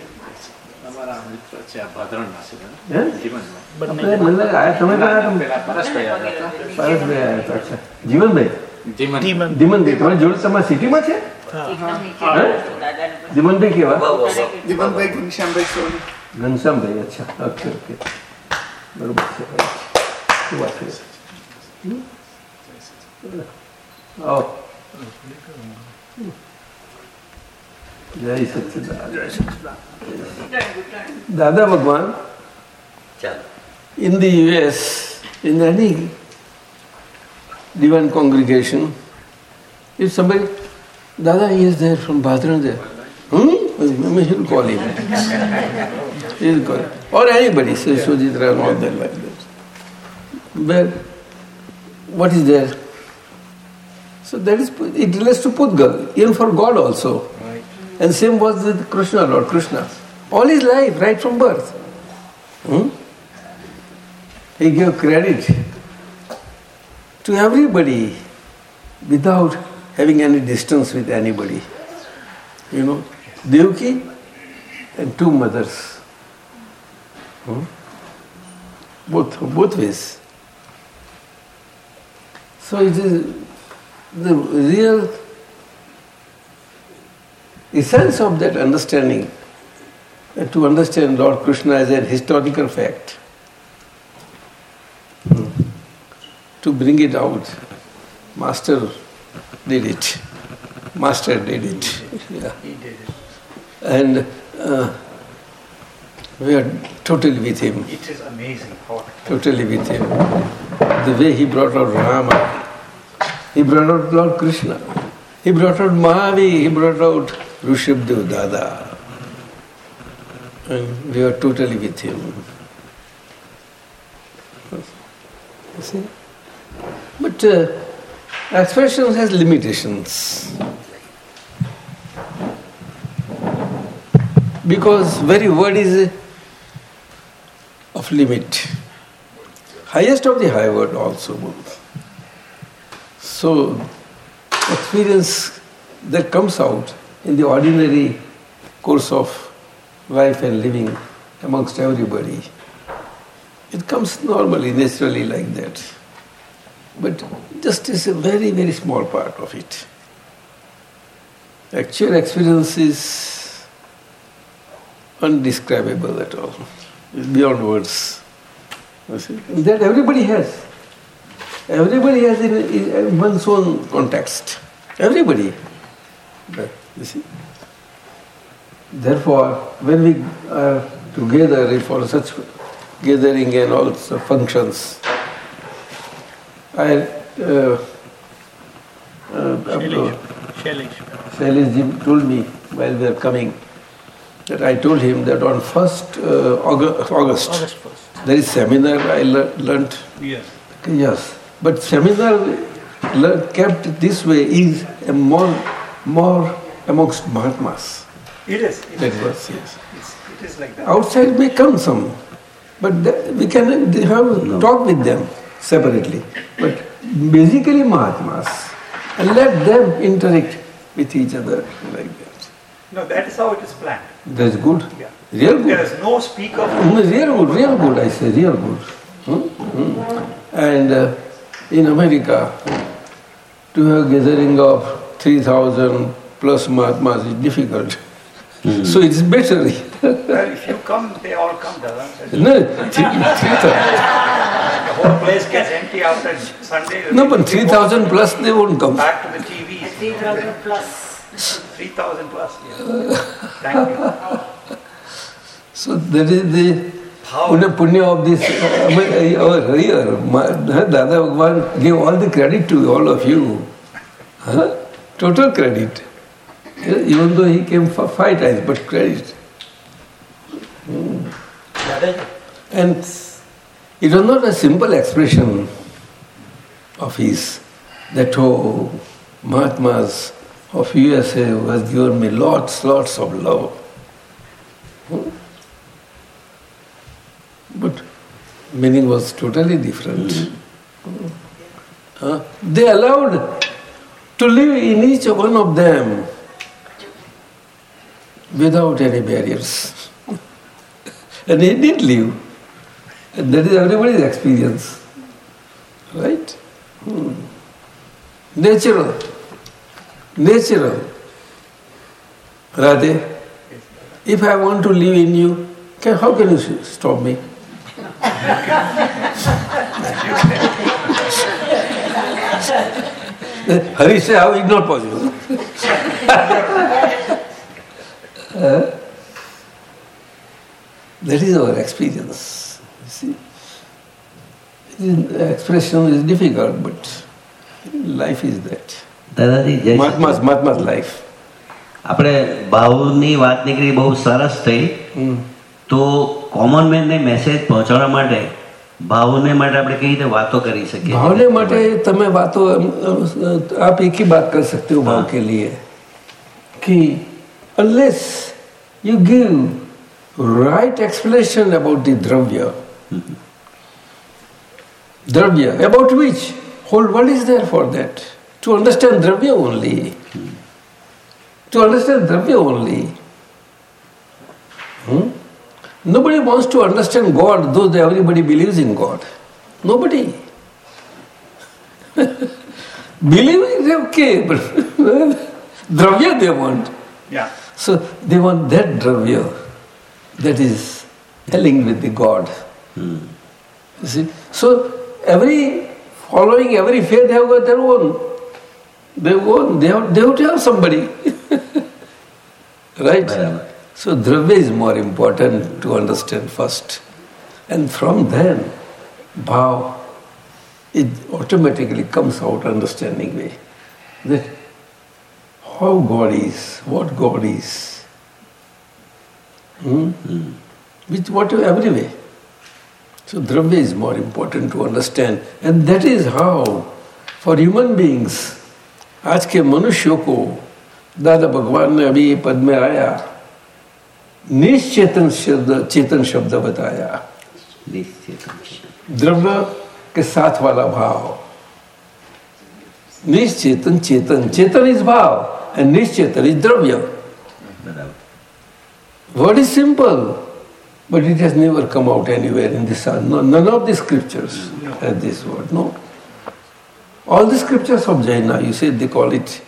જીવનભાઈ? કેવા?
ધીમનભાઈ ઘનશ્યામભાઈ
ઘનશ્યામભાઈ અચ્છા ઓકે ઓકે બરોબર છે શું વાત છે હમ? આવો જય સચ્ચિદાન જય સચ્ચિદાન દાદા ભગવાન
ચાલો
in the US, in any divine congregation, if somebody, Dada, he is there from Bhadran there. Hmm? Maybe he'll call him. call Or anybody, say Sujitra and all that like that. But what is there? So that is, it relates to Pudgal, even for God also. And same was with Krishna, Lord Krishna. All his life, right from birth. Hmm? He gave credit to everybody without having any distance with anybody. You know, Devaki and two mothers. Hmm? Both, both ways. So it is the real essence of that understanding uh, to understand Lord Krishna as an historical fact. Hmm. To bring it out, Master did it. Master did it. Yeah.
He did it.
And uh, we are totally with him.
It is amazing how
totally with him. The way he brought out Rama, he brought out Lord Krishna, he brought out Mahavi, he brought out Rishabdev Dada. And we are totally with him. You see? But uh, expression has limitations. Because very word is of limit. Highest of the high word also. So, experience that comes out in the ordinary course of life and living amongst everybody, it comes normally, naturally like that. But just is a very, very small part of it. Actual experience is undescribable at all, it's beyond words. You see? That everybody has. Everybody has in, in one's own context. Everybody. But, You see? Therefore, when we are together for such gathering and all such functions, I uh, uh, Shailesh ji told me while we were coming that I told him that on 1st uh, August, August,
August 1st.
there is seminar I lear- learnt.
Yes.
Yes, but seminar lear- kept this way is a more, more amongst Mahatmas.
It is. It
That
is.
was, yes.
It's, it is like that.
Outside may come some, but th- we can have talk with them separately. But basically Mahatmas, and let them interact with each other like that.
No, that is how it is planned.
That's good.
Yeah.
Real good.
There is no speaker.
Mm, Real good, real good, I say, real good. Hmm? Hmm. And uh, in America, to have gathering of 3,000 plus Mahatmas is difficult. So it's better.
Well, if you come, they all come, Dada.
no, three, 3,000.
The whole place gets empty after Sunday.
no, but 3,000 plus they won't come.
Back to the TV.
3,000 plus.
3,000 plus. Yes. Thank you.
So that is the punya, punya of this, uh, our here. Dada Bhagwan gave all the credit to all of you. Huh? Total credit. Even though he came for five times, but credit. Hmm. And it was not a simple expression of his that, oh, Mahatmas of USA who has given me lots, lots of love. Hmm? But meaning was totally different. Huh? They allowed to live in each one of them without any barriers. and they did live. And that is everybody's experience. Right? Hmm. Natural. Natural. Radhe, if I want to live in you, can, how can you stop me? Hari say, how not possible? Huh? that is our experience. You see, expression is difficult, but life is that.
દાદાજી જય Shri
Mahatma's, Mahatma's life.
આપણે ભાવની વાત નીકળી બહુ સરસ થઈ
Hmm.
તો કોમન મેનને મેસેજ પહોંચાડવા માટે ભાવને માટે આપણે કઈ રીતે વાતો કરી શકીએ
भावने माटे તમે વાતો અમ, અમ, आप एक ही बात कर सकते हो भाव के लिए कि unless you give right explanation about the dravya dravya about which whole world is there for that to understand dravya only to understand dravya only Hmm? Nobody wants to understand God, though everybody believes in God. Nobody. Believe is okay, but dravya they want.
Yeah.
So they want that dravya that is linked with the God. You see? So every following every faith they have got their own. They go, they have, they have to have somebody. right? So Dravya is more important to understand first. And from then, Bhav, it automatically comes out understanding way. That how God is, what God is. Hmm? Hmm. With what every way. So Dravya is more important to understand. And that is how, for human beings, आज के मनुष्यों को दादा भगवान ने अभी ये पद में आया, निश्चेतन शब्द, चेतन शब्द बताया। द्रव्य के साथ वाला भाव। Nishchetan, chetan chetan is bhav and nishchetan is dravya. Word is simple but it has never come out anywhere in this none of the scriptures at this word no All the scriptures of Jaina, you say they call it.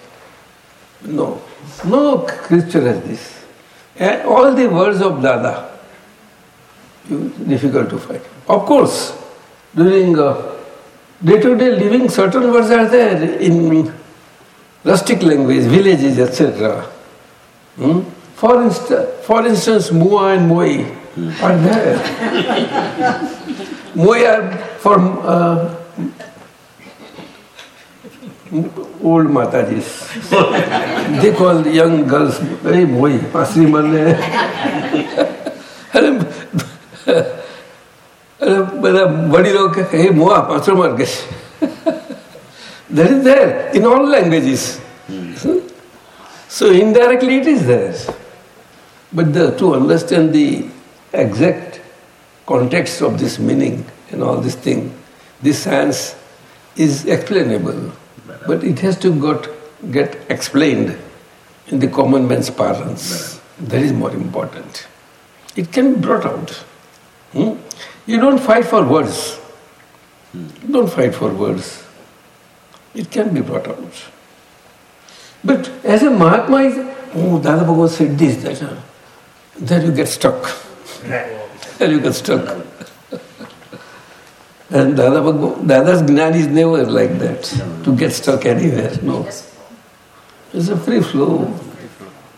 No, no scripture has this. And all the words of Dada, you, difficult to find. Of course, during uh, day-to-day living, certain words are there in rustic language, villages, etc. Hmm? For, insta- for instance, Mua and Moi are there. Moi are for uh, old Matajis. they call young girls, hey Moi, Pasri Manne. અરે અરે બધા વડીલો કે હે મોઆ પાછળ માર કે that is there in all languages so indirectly it is there but the, to understand the exact context of this meaning and all this thing this science is explainable but it has to got, get explained in the common man's parlance that is more important it can be brought out Hmm? You don't fight for words. You don't fight for words. It can be brought out. But as a Mahatma, is, oh, Dada Bhagavan said this, that, then you get stuck. then you get stuck. And Dada Bhagwan, Dada's gnani is never like that, to get stuck anywhere. No. It's a free flow.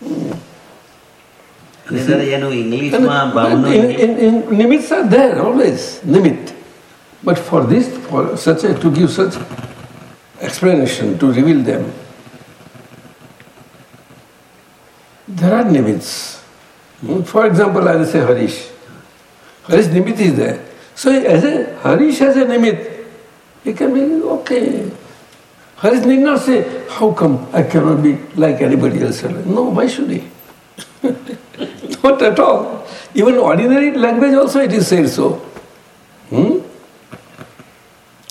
Mm.
In, in, in, limits are there always, limit. But for this, for such a, to give such explanation, to reveal them, there are limits. For example, I will say Harish. Harish limit is there. So as a Harish as a nimit, he can be okay. Harish need not say, how come I cannot be like anybody else? No, why should he? Not at all. Even ordinary language also it is said so. Hmm?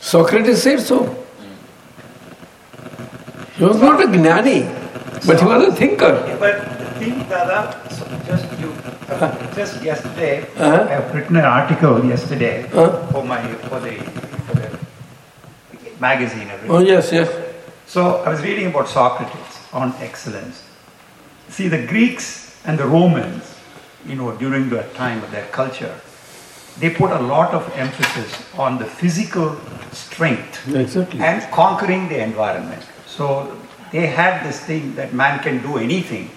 Socrates said so. He was not a gnani, but he was a thinker.
But the thing, Dada, just yesterday,
Uh-huh.
I have written an article yesterday
Uh-huh.
for my for the for the magazine.
Oh yes, yes.
So I was reading about Socrates on excellence. See, the Greeks and the Romans, you know, during that time of their culture, they put a lot of emphasis on the physical strength
Exactly.
and conquering the environment. So they had this thing that man can do anything.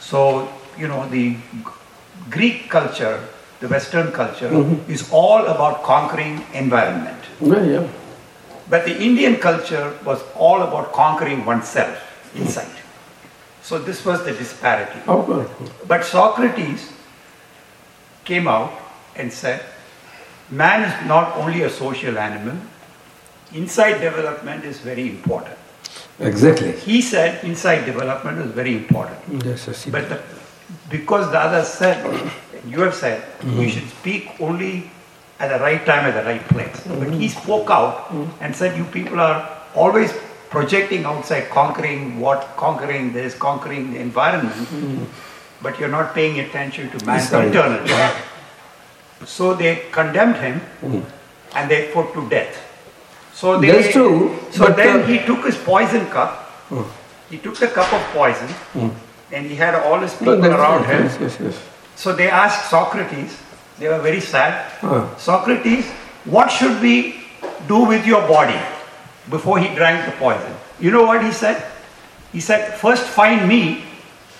So, you know, the Greek culture, the Western culture,
Mhm.
is all about conquering environment.
Yeah, yeah.
But the Indian culture was all about conquering oneself inside. So this was the disparity.
Of course.
But Socrates came out and said, man is not only a social animal, inside development is very important.
Exactly.
He said inside development is very important.
Yes, yes.
But the, because the Dada said, you have said,
Mm-hmm.
you should speak only at the right time, at the right place. But he spoke out
Mm-hmm.
and said, you people are always projecting outside, conquering what, conquering this, conquering the environment, but you're not paying attention to man's internal. So they condemned him and they put to death. So they,
That's true,
So then
uh,
he took his poison cup.
Mm.
He took the cup of poison
Mm.
And he had all his people around him.
Yes, yes, yes.
So they asked Socrates, they were very sad. Socrates, what should we do with your body before he drank the poison? You know what he said? He said, first find me,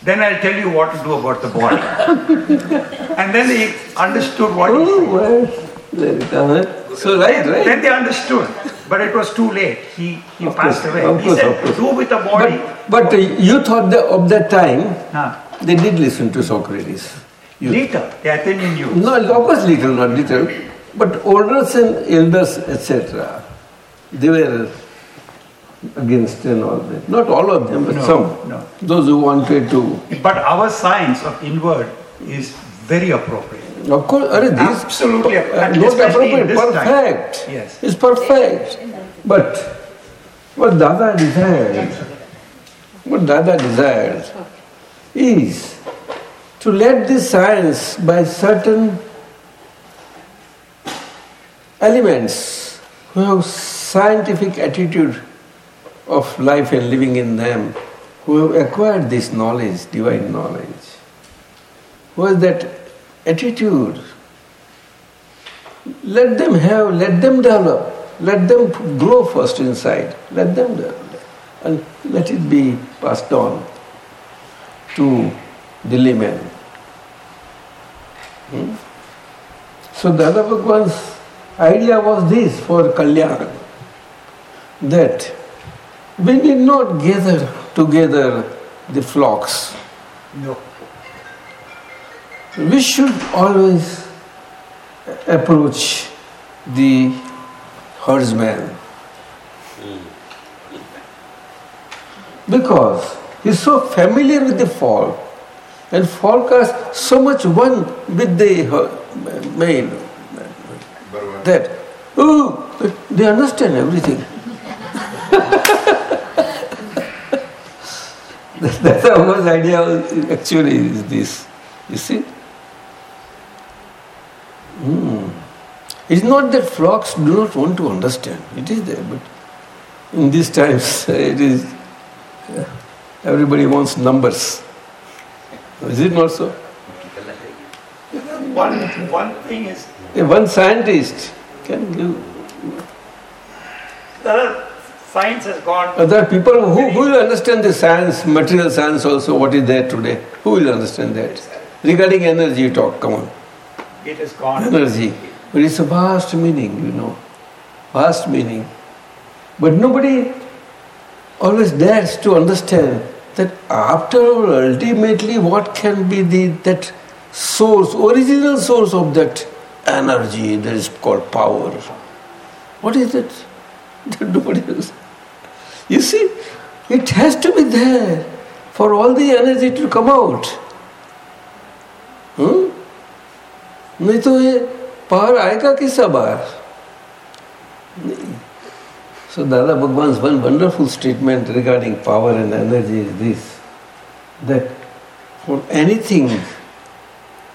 then I'll tell you what to do about the body. and then he understood what he oh, said.
Oh, well, there it is. So right,
Then-
right.
Then they understood, but it was too late. He, he
Of
passed
course,
away.
of
he
course,
said,
of course.
do with the body.
But, but uh, you thought that of that time,
Huh.
they did listen to Socrates. You-
Later, the Athenian youth.
No, of course little, not little. But elders and elders, etc., they were against and all that. Not all of them, but
No,
some.
no.
Those who wanted to.
But our science of inward is very appropriate.
Of course, are
Absolutely,
uh, not appropriate,
this time.
perfect.
Yes.
It's perfect. But what Dada desired, what Dada desired is to let this science by certain elements who have scientific attitude of life and living in them, who have acquired this knowledge, divine knowledge, who has that attitude. Let them have, let them develop, let them grow first inside, let them develop, and let it be passed on to the layman. Hmm? So Dada Bhagwan's idea was this for Kalyan that we need not gather together the flocks.
No.
We should always approach the herdsman hmm. because he's so familiar with the folk and folk are so much one with the male that oh, they understand everything. That's our idea actually is this. You see? Hmm. It's not that flocks do not want to understand. It is there, but in these times it is everybody wants numbers. Is it not so?
One, one thing is,
One scientist can give.
the other science has gone,
There are people who, who will understand the science, material science also, what is there today. Who will understand that? Regarding energy, talk, come on.
It has gone.
Energy. But it's a vast meaning, you know. Vast meaning. But nobody always dares to understand that after all, ultimately, what can be the that source, original source of that energy that is called power? What is it? Nobody knows. You see, it has to be there for all the energy to come out. Hmm? नहीं तो ये power आएगा किसका बाहर So Dada Bhagwan's one wonderful statement regarding power and energy is this that for anything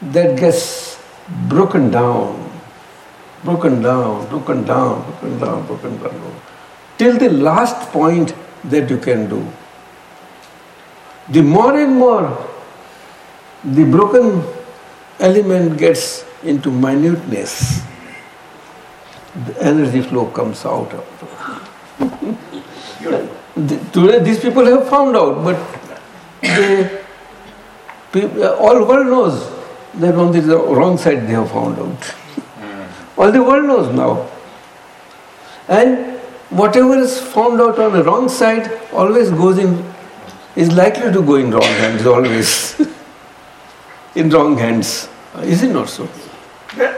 that gets broken down, broken down, broken down, broken down, broken down, till the last point that you can do. The more and more the broken element gets into minuteness, the energy flow comes out of Today these people have found out, but they, pe- all world knows that on the wrong side they have found out. All the world knows now. And whatever is found out on the wrong side always goes in, is likely to go in wrong hands always. in wrong hands. Is it not so?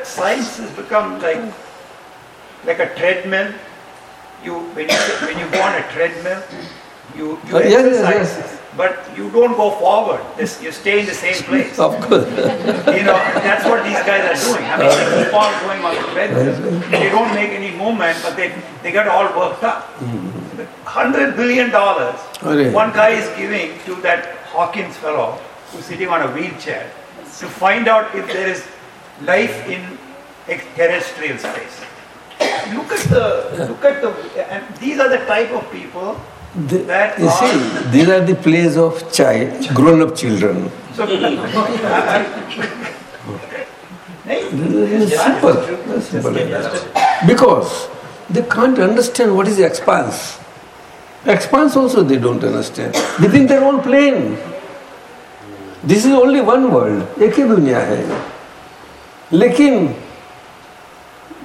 Science has become like, like a treadmill. You, when you, when you go on a treadmill, you, you
Uh, yes, yes,
exercise,
yes.
but you don't go forward. This, you stay in the same place.
Of course.
You know, that's what these guys are doing. I mean, they keep on going on the treadmill. They don't make any movement, but they, they get all worked up. Hundred billion dollars, one guy is giving to that Hawkins fellow who's sitting on a wheelchair to find out if there is life in ex- terrestrial space. Look at the, look at the, and these are the type of people
The-
that
you
are.
see, these are the plays of child, grown-up children.
So,
Simple, simple like that. Because they can't understand what is the expanse. Expanse also they don't understand. Within their own plane. This is only one world. एक ही दुनिया है लेकिन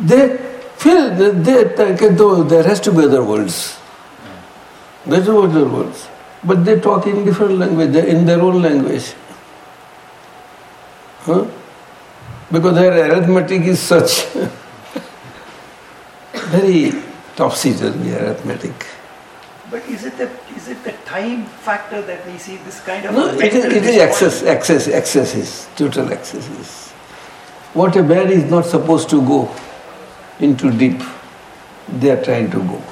they feel that they, that though there has to be other worlds. There are other worlds. But they talk in different language, they- in their own language. Huh? Because their arithmetic is such very topsy-turvy arithmetic.
But is it the is it the time factor that we see this kind of
No, it is,
mental
it is
response?
excess, excess, excesses, total excesses. What a bear is not supposed to go into deep, they are trying to go.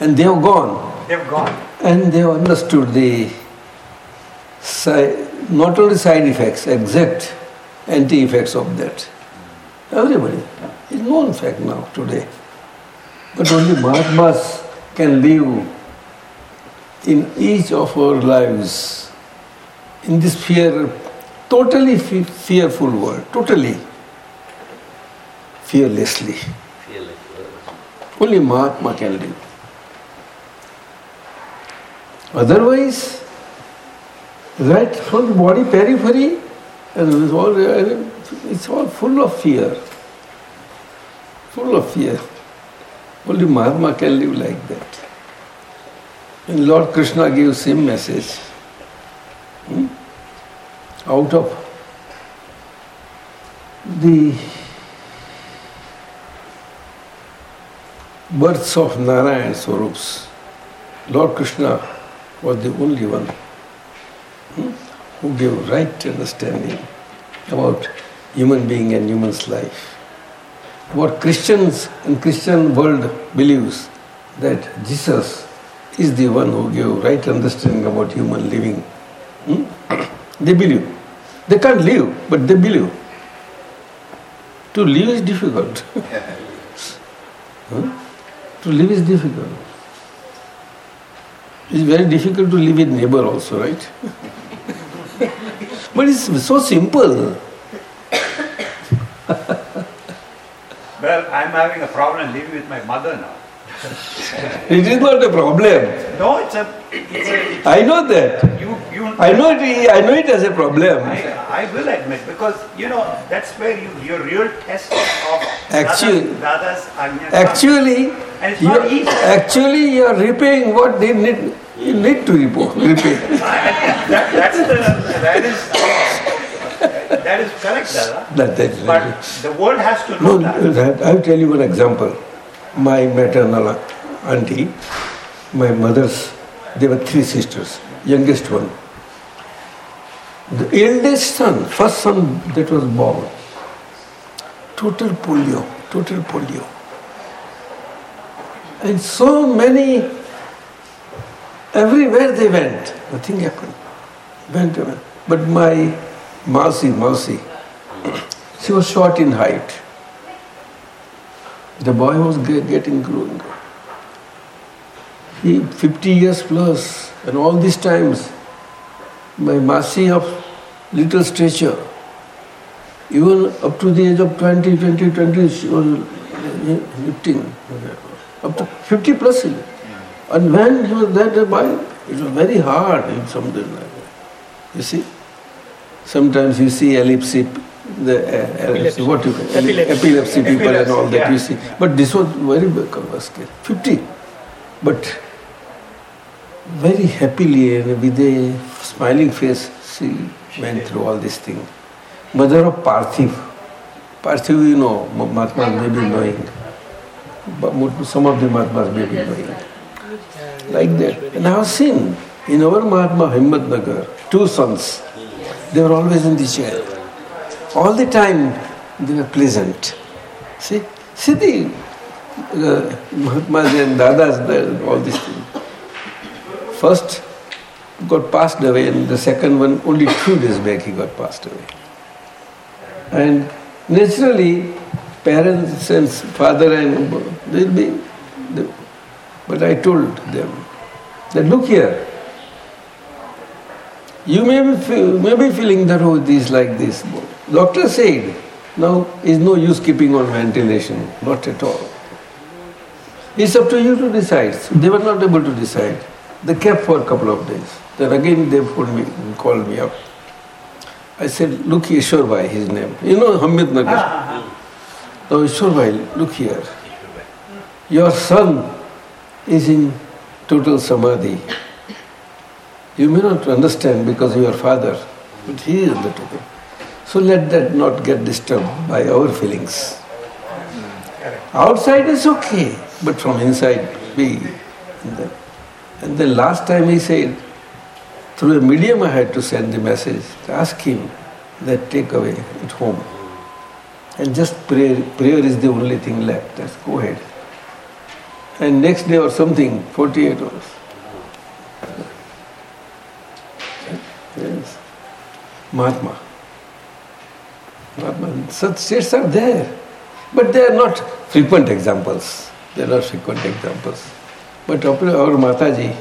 And they have gone.
They've gone.
And they have understood the not only side effects, exact anti effects of that. Everybody. It's known fact now, today. But only Mahatmas can live in each of our lives in this fear, totally fe- fearful world, totally fearlessly. Only Mahatma can live. Otherwise, right from the body periphery, it's all, it's all full of fear. Full of fear. Only Mahatma can live like that. And Lord Krishna gives same message. Hmm? Out of the births of Narayan Swarups, Lord Krishna was the only one hmm, who gave right understanding about human being and human's life. What Christians and Christian world believes that Jesus is the one who gave right understanding about human living. Hmm? They believe. They can't live, but they believe. To live is difficult. Huh? To live is difficult. It's very difficult to live with neighbor also, right? but it's so simple.
Well, I'm having a problem living with my mother now.
It is not a problem.
No, it's a, it's a
I know that.
you, you.
I know it. I know it as a problem.
I, I will admit because you know that's where you your real test of
Actually-
Dada's
Actually,
it's
you, actually, you are repaying what they need. You need to repay.
that, that's the that is that is correct, Dada.
That, that,
But the world has to know
No,
that-
I'll tell you one example. My maternal auntie, my mother's, there were three sisters, youngest one. The eldest son, first son that was born, total polio, total polio. And so many, everywhere they went, nothing happened. Went, went. But my Mausi, Mausi, she was short in height. The boy was ge- getting growing. He 50 years plus, and all these times, my Masi of little stature, even up to the age of 20, 20, 20, she was uh, lifting. Up to 50 plus. And when he was that boy, it was very hard in something like that. You see? Sometimes you see epilepsy, the uh, uh, epilepsy, what you call
Epilepsy.
epilepsy people and all that you
Epilepsy,
see. But this was very big of uh, scale. 50. But very happily and with a smiling face, she went through all this thing. Mother of Parthiv. Parthiv, you know, Mahatma may be knowing. But some of the Mahatmas may be knowing. Like that. And I have seen in our Mahatma Himmatnagar, two sons, they were always in the chair. All the time they were pleasant. See, see the uh, Mahatmas and Dadas, all these things. First got passed away, and the second one only two days back he got passed away. And naturally, parents and father and they'll be. they- But I told them that look here, you may be, may be feeling that oh this like this. Doctor said now is no use keeping on ventilation, not at all. It's up to you to decide. So they were not able to decide. They kept for a couple of days. Then again they me, called me up. I said, look Ishwar Bhai, his name. You know Himmatnagar. Ah, ah, ah. Now Ishwar Bhai, look here. Your son is in total samadhi. You may not understand because you are father, but he is the total. So let that not get disturbed by our feelings. Outside is okay, but from inside be. And the last time he said, through a medium I had to send the message. Ask him that take away at home. And just prayer, prayer is the only thing left. Just go ahead. And next day or something, 48 hours. Yes. Mahatma. Such states are there. But they are not frequent examples. They are not frequent examples. But our Mataji,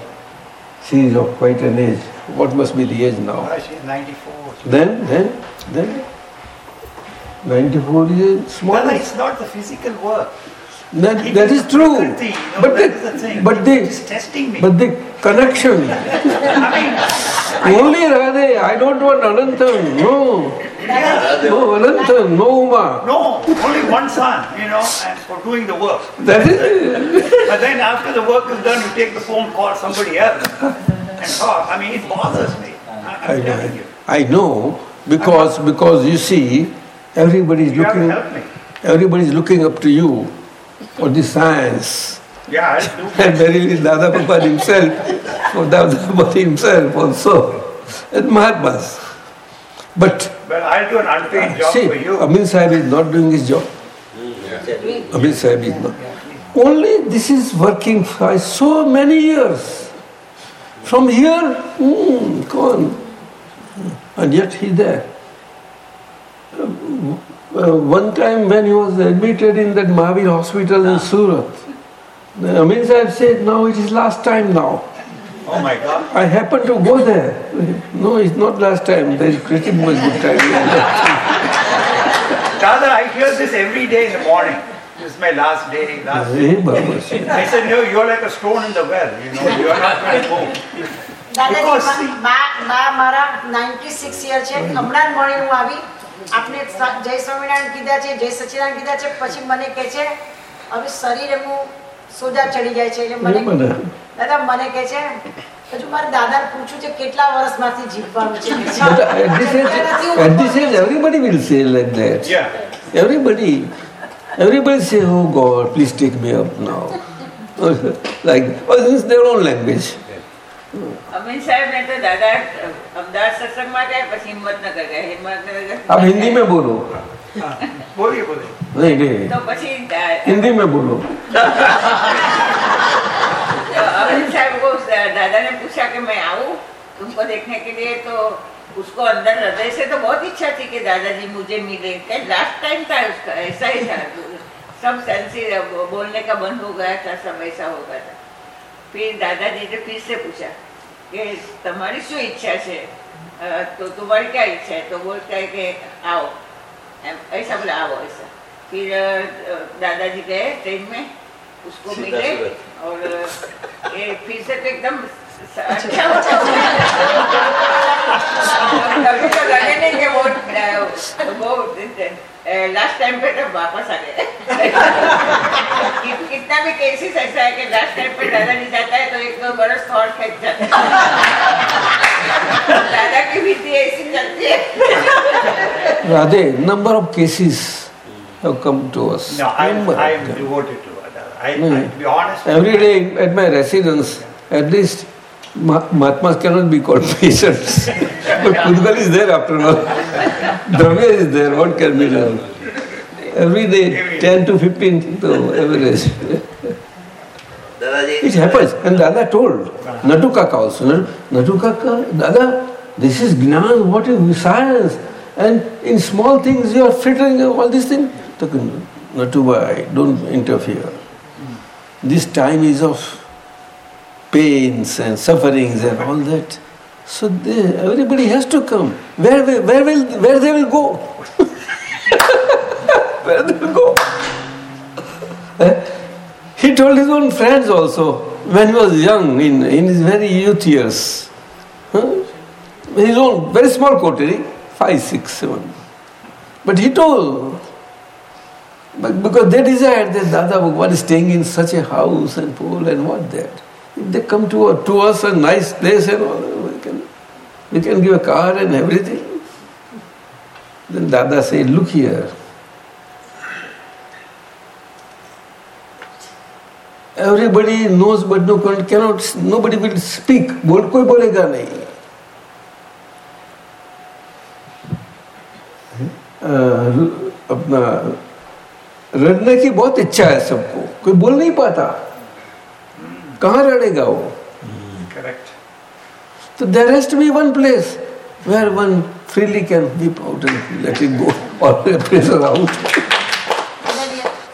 she is of quite an age. What must be the age now?
Ah, She's 94.
Then, then, then, 94 is small
Well,
age.
it's not the physical work.
That,
It
that
is
is true.
You know,
But
that is the
the,
thing.
but the,
testing me.
but the connection. Only Radhe, I don't want Anantan, no. No, Anantan, no Uma.
No, only one son, you know, and for doing the work.
That is,
But then after the work is done, you take the phone, call somebody else and talk. I mean, it bothers me. I-
I know. I know, because, because you see, everybody is
You
looking,
help me.
everybody is looking up to you for the science.
Yeah, I'll do.
And verily Dada Prabhupada himself, for Dada Prabhupada himself also, and Mahatmas. But
Well, I'll do an unpaid job
see,
for you.
Amin Sahib is not doing his job. Amin Sahib is not. Only this is working for so many years. From here, mm, gone. And yet he there Uh, one time when he was admitted in that Mahavir hospital in Surat, the Amin Sahib said, now it is last time now.
Oh my God.
I happened to go there. No, it's not last time. There is pretty much good time.
Dada, I hear this every day in the morning. This is my last day, last day.
Hey, Baba.
I said, no, you're like a stone in the well, you know, you're not going to move. Because, see,
દાદાજી મા મા મારા 96 year છે હમણાં જ મળી હું આવી આપણે જય સ્વામિનારાયણ કીધા છે જય સચિદાન કીધા છે પછી મને કહે છે હવે શરીર એમનું સોજા ચડી જાય છે. એટલે મને દાદા મને કહે છે હજુ મારે દાદાને પૂછ્યું છે કેટલા વર્ષમાંથી જીવવાનું છે.
At this everybody say like that everybody everybody say oh God please take me up now like oh, this is their own language.
Amin સાહેબ ને તો દાદા અમદાવાદ સત્સંગમાં ગયા પછી હિંમતનગર ગયા હિંમતનગર
आप हिंदी में बोलो
बोलिए बोलिए
नहीं नहीं
તો પછી दा-
हिंदी में बोलो
तो अमित साहब को उस दादा ने पूछा कि मैं आऊँ तुमको देखने के लिए तो उसको अंदर हृदय से तो बहुत इच्छा थी कि दादाजी मुझे मिले लास्ट टाइम था उसका ऐसा ही था सब सेंसी बोलने का बंद हो गया था सब ऐसा हो गया था फिर दादाजी ने फिर से पूछा कि तुम्हारी શું ઈચ્છા છે અ, તો तुम्हारी क्या इच्छा है तो बोलता है कि आओ एम- ऐसा बोला आओ ऐसा फिर अ, दादाजी गए ट्रेन में उसको
सीधा
मिले
सूरत।
और अ, ये फिर से तो एकदम स- अच्छा होता तो लगे नहीं कि वो वो लास्ट टाइम पे तो वापस आ गए कितना भी केसेस ऐसा है कि लास्ट टाइम पे दादा नहीं जाता है तो एक दो बरस और खेच जाता है दादा की विधि ऐसी चलती है
Radhe, number of cases have come to us.
No,
of
I'm devoted to Dada. I, I, to be honest,
Every day at my residence, at least Mahatmas cannot be called patients. but Pudgal is there after all. Dravya is there, what can be done? Every day, 10 to 15 to average. it happens. And Dada told, Nadu Kaka also. Nadu Dada, this is Gnan, what is science? And in small things you are filtering all these things. Natu, why? Don't interfere. This time is of pains and sufferings and all that. So they, everybody has to come. Where, will- where, will, where they will go? where they will go? Eh? He told his own friends also when he was young, in, in his very youth years. Huh? His own very small coterie, five, six, seven. But he told, but because they desired that Dada Bhagwan is staying in such a house and pool and what that. If they come to, to us a nice place and all, we can, we can give a car and everything. Then Dada said, look here, everybody knows but no one cannot nobody will speak बोल कोई बोलेगा नहीं अ, अपना लड़ने की बहुत इच्छा है सबको कोई बोल नहीं पाता कहाँ लड़ेगा वो
Correct.
So there has to be one place where one freely can weep out and let it go or pressure out.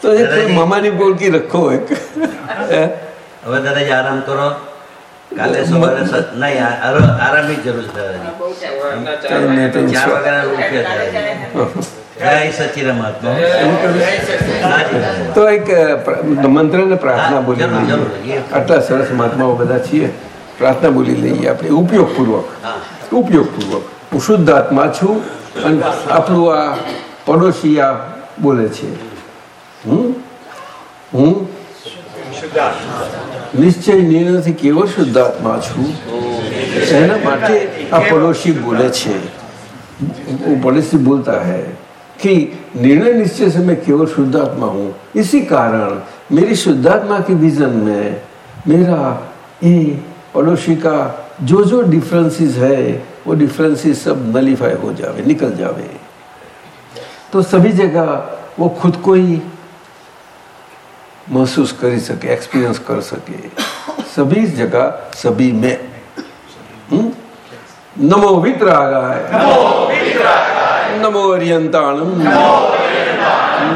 તો એક મામાની બોલકી રખો એક હે?
હવે દાદાજી આરામ કરો કાલે સવારે સ- નહીં આ- આરા- આરામની જ જરૂર છે દાદાજી
કઈ નહીં, કઈ
ચાર
નહીં.
વાગ્યાના રૂપિયા
તો એક મંત્ર ને પ્રાર્થના બોલી લઈએ આટલા સરસ મહાત્માઓ બધા છીએ પ્રાર્થના બોલી લઈએ આપણે ઉપયોગપૂર્વક ઉપયોગપૂર્વક હું શુદ્ધ આત્મા છું અને આપણું આ પડોશી આ બોલે છે હું હું નિશ્ચય નિર્ણયથી કેવો શુદ્ધ આત્મા છું એના માટે આ પડોશી બોલે છે પડોશી બોલતા હૈ कि निर्णय निश्चय से मैं केवल शुद्धात्मा हूँ। इसी कारण मेरी शुद्धात्मा की विजन में मेरा ये पड़ोसी का जो जो डिफरेंसेस है, वो डिफरेंसेस सब नलीफाई हो जावे, निकल जावे। तो सभी जगह वो खुद को ही महसूस कर सके एक्सपीरियंस कर सके। सभी जगह, सभी में। हम्म? नमो वितरागाय। नमो நமோ அரியந்தாளும்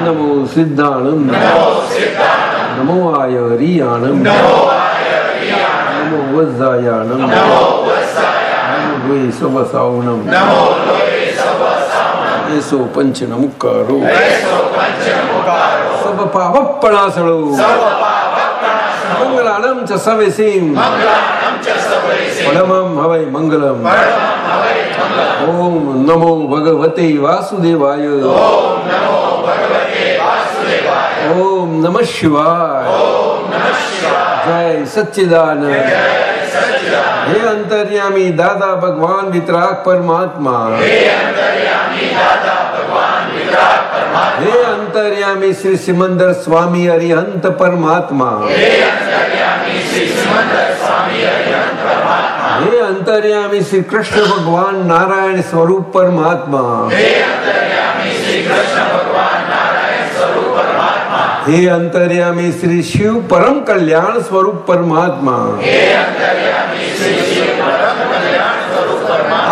நமோ சித்தாளும் நமோ ஆயரியானும் நமோ வசாயானும் நமோ சுபசாவுனம் ஏசோ பஞ்ச நமுக்காரோ சப பாவ பணாசலோ மங்களானம் ச அவை மங்களம் ओम नमो भगवते वासुदेवाय। ओम नमः शिवाय। जय सच्चिदानंद। हे अंतर्यामी दादा भगवान वितराग परमात्मा। हे अंतर्यामी दादा भगवान वितराग परमात्मा। हे अंतर्यामी श्री सिमंदर स्वामी अरिहंत परमात्मा। हे अंतर्यामी श्री कृष्ण भगवान नारायण स्वरूप परमात्मा। हे अंतर्यामी श्री शिव परम कल्याण स्वरूप परमात्मा।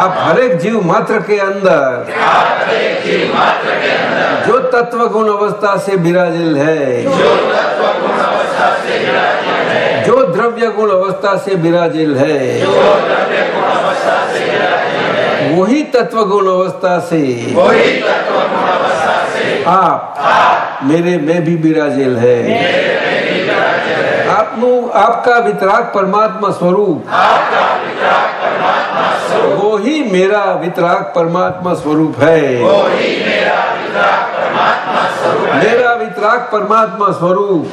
आप हर एक जीव मात्र के अंदर। जो तत्व गुण अवस्था से विराजिल है। जो द्रव्य गुण अवस्था से विराजिल है। वही तत्व गुण अवस्था से। वही तत्व गुण अवस्था से। आप मेरे में भी विराजिल है। आपનું आपका वितराग परमात्मा स्वरूप। वो ही मेरा वितराग परमात्मा स्वरूप है। मेरा वितराग परमात्मा स्वरूप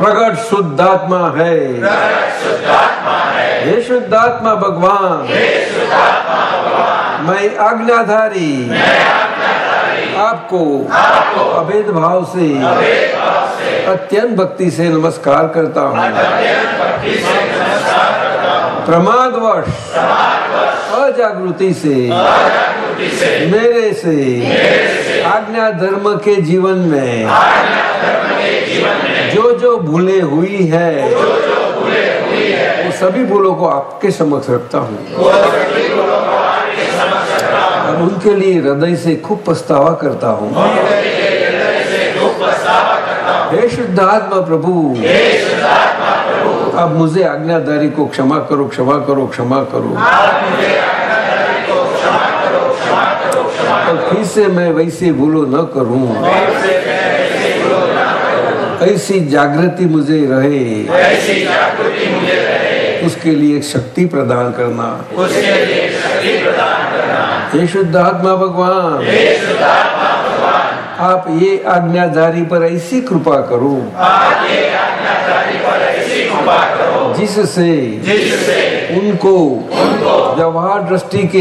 प्रकट शुद्धात्मा है। हे शुद्धात्मा भगवान। मैं आज्ञाधारी। आपको अभेद भाव से अत्यंत भक्ति से नमस्कार करता हूँ। प्रमादवश अजागृति से मेरे से आज्ञा धर्म के जीवन में जो जो भूले हुई है सभी भूलों को आपके समक्ष रखता हूँ। और उनके लिए हृदय से खूब पछतावा करता हूँ। हे शुद्धात्मा प्रभु, अब मुझे आज्ञाधारी को क्षमा करो क्षमा करो क्षमा करो। फिर से मैं वैसे भूलो न करूँ। ऐसी जागृति मुझे रहे। उसके लिए शक्ति प्रदान करना। शक्ति प्रदान करना। शुद्धात्मा भगवान। भगवान। आप ये आज्ञाधारी पर ऐसी कृपा करो। पर ऐसी कृपा करो। जिससे उनको व्यवहार दृष्टि के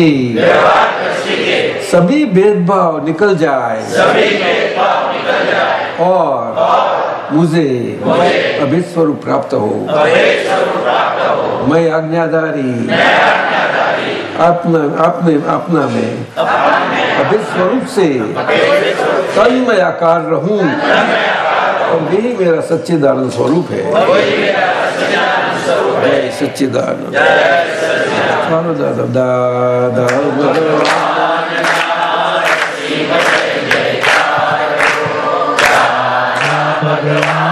सभी भेदभाव निकल जाए। और, मुझे, अभिस्वरूप प्राप्त हो। मैं आज्ञाधारी। अपना अपने अपना में। अभी स्वरूप से। तन्मय आकार रहूँ। और यही मेरा सच्चिदानंद स्वरूप है। जय सच्चिदानंद। दादा दादा भगवान।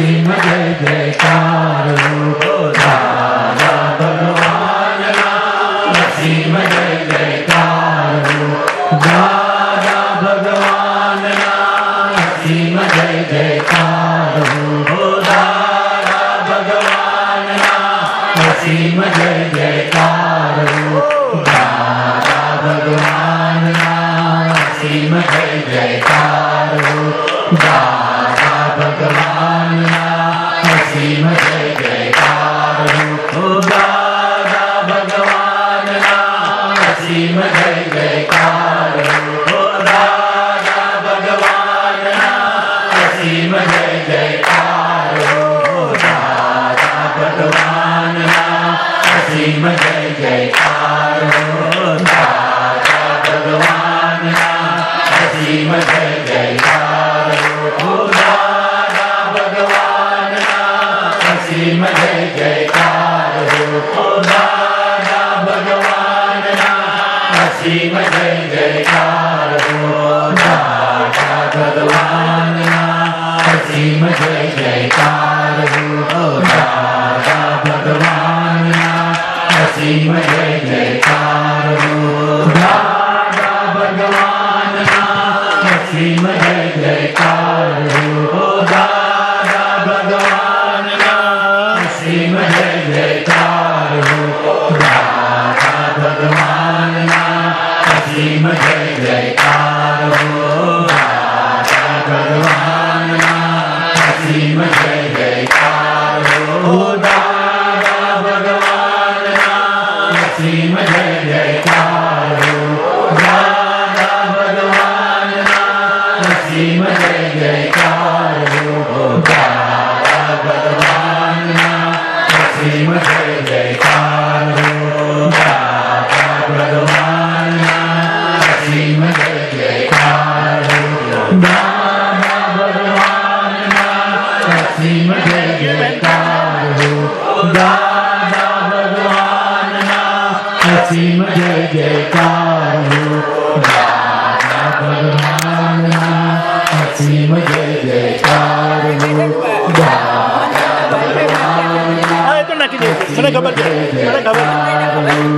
नरसिंह जय जयकार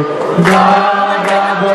God.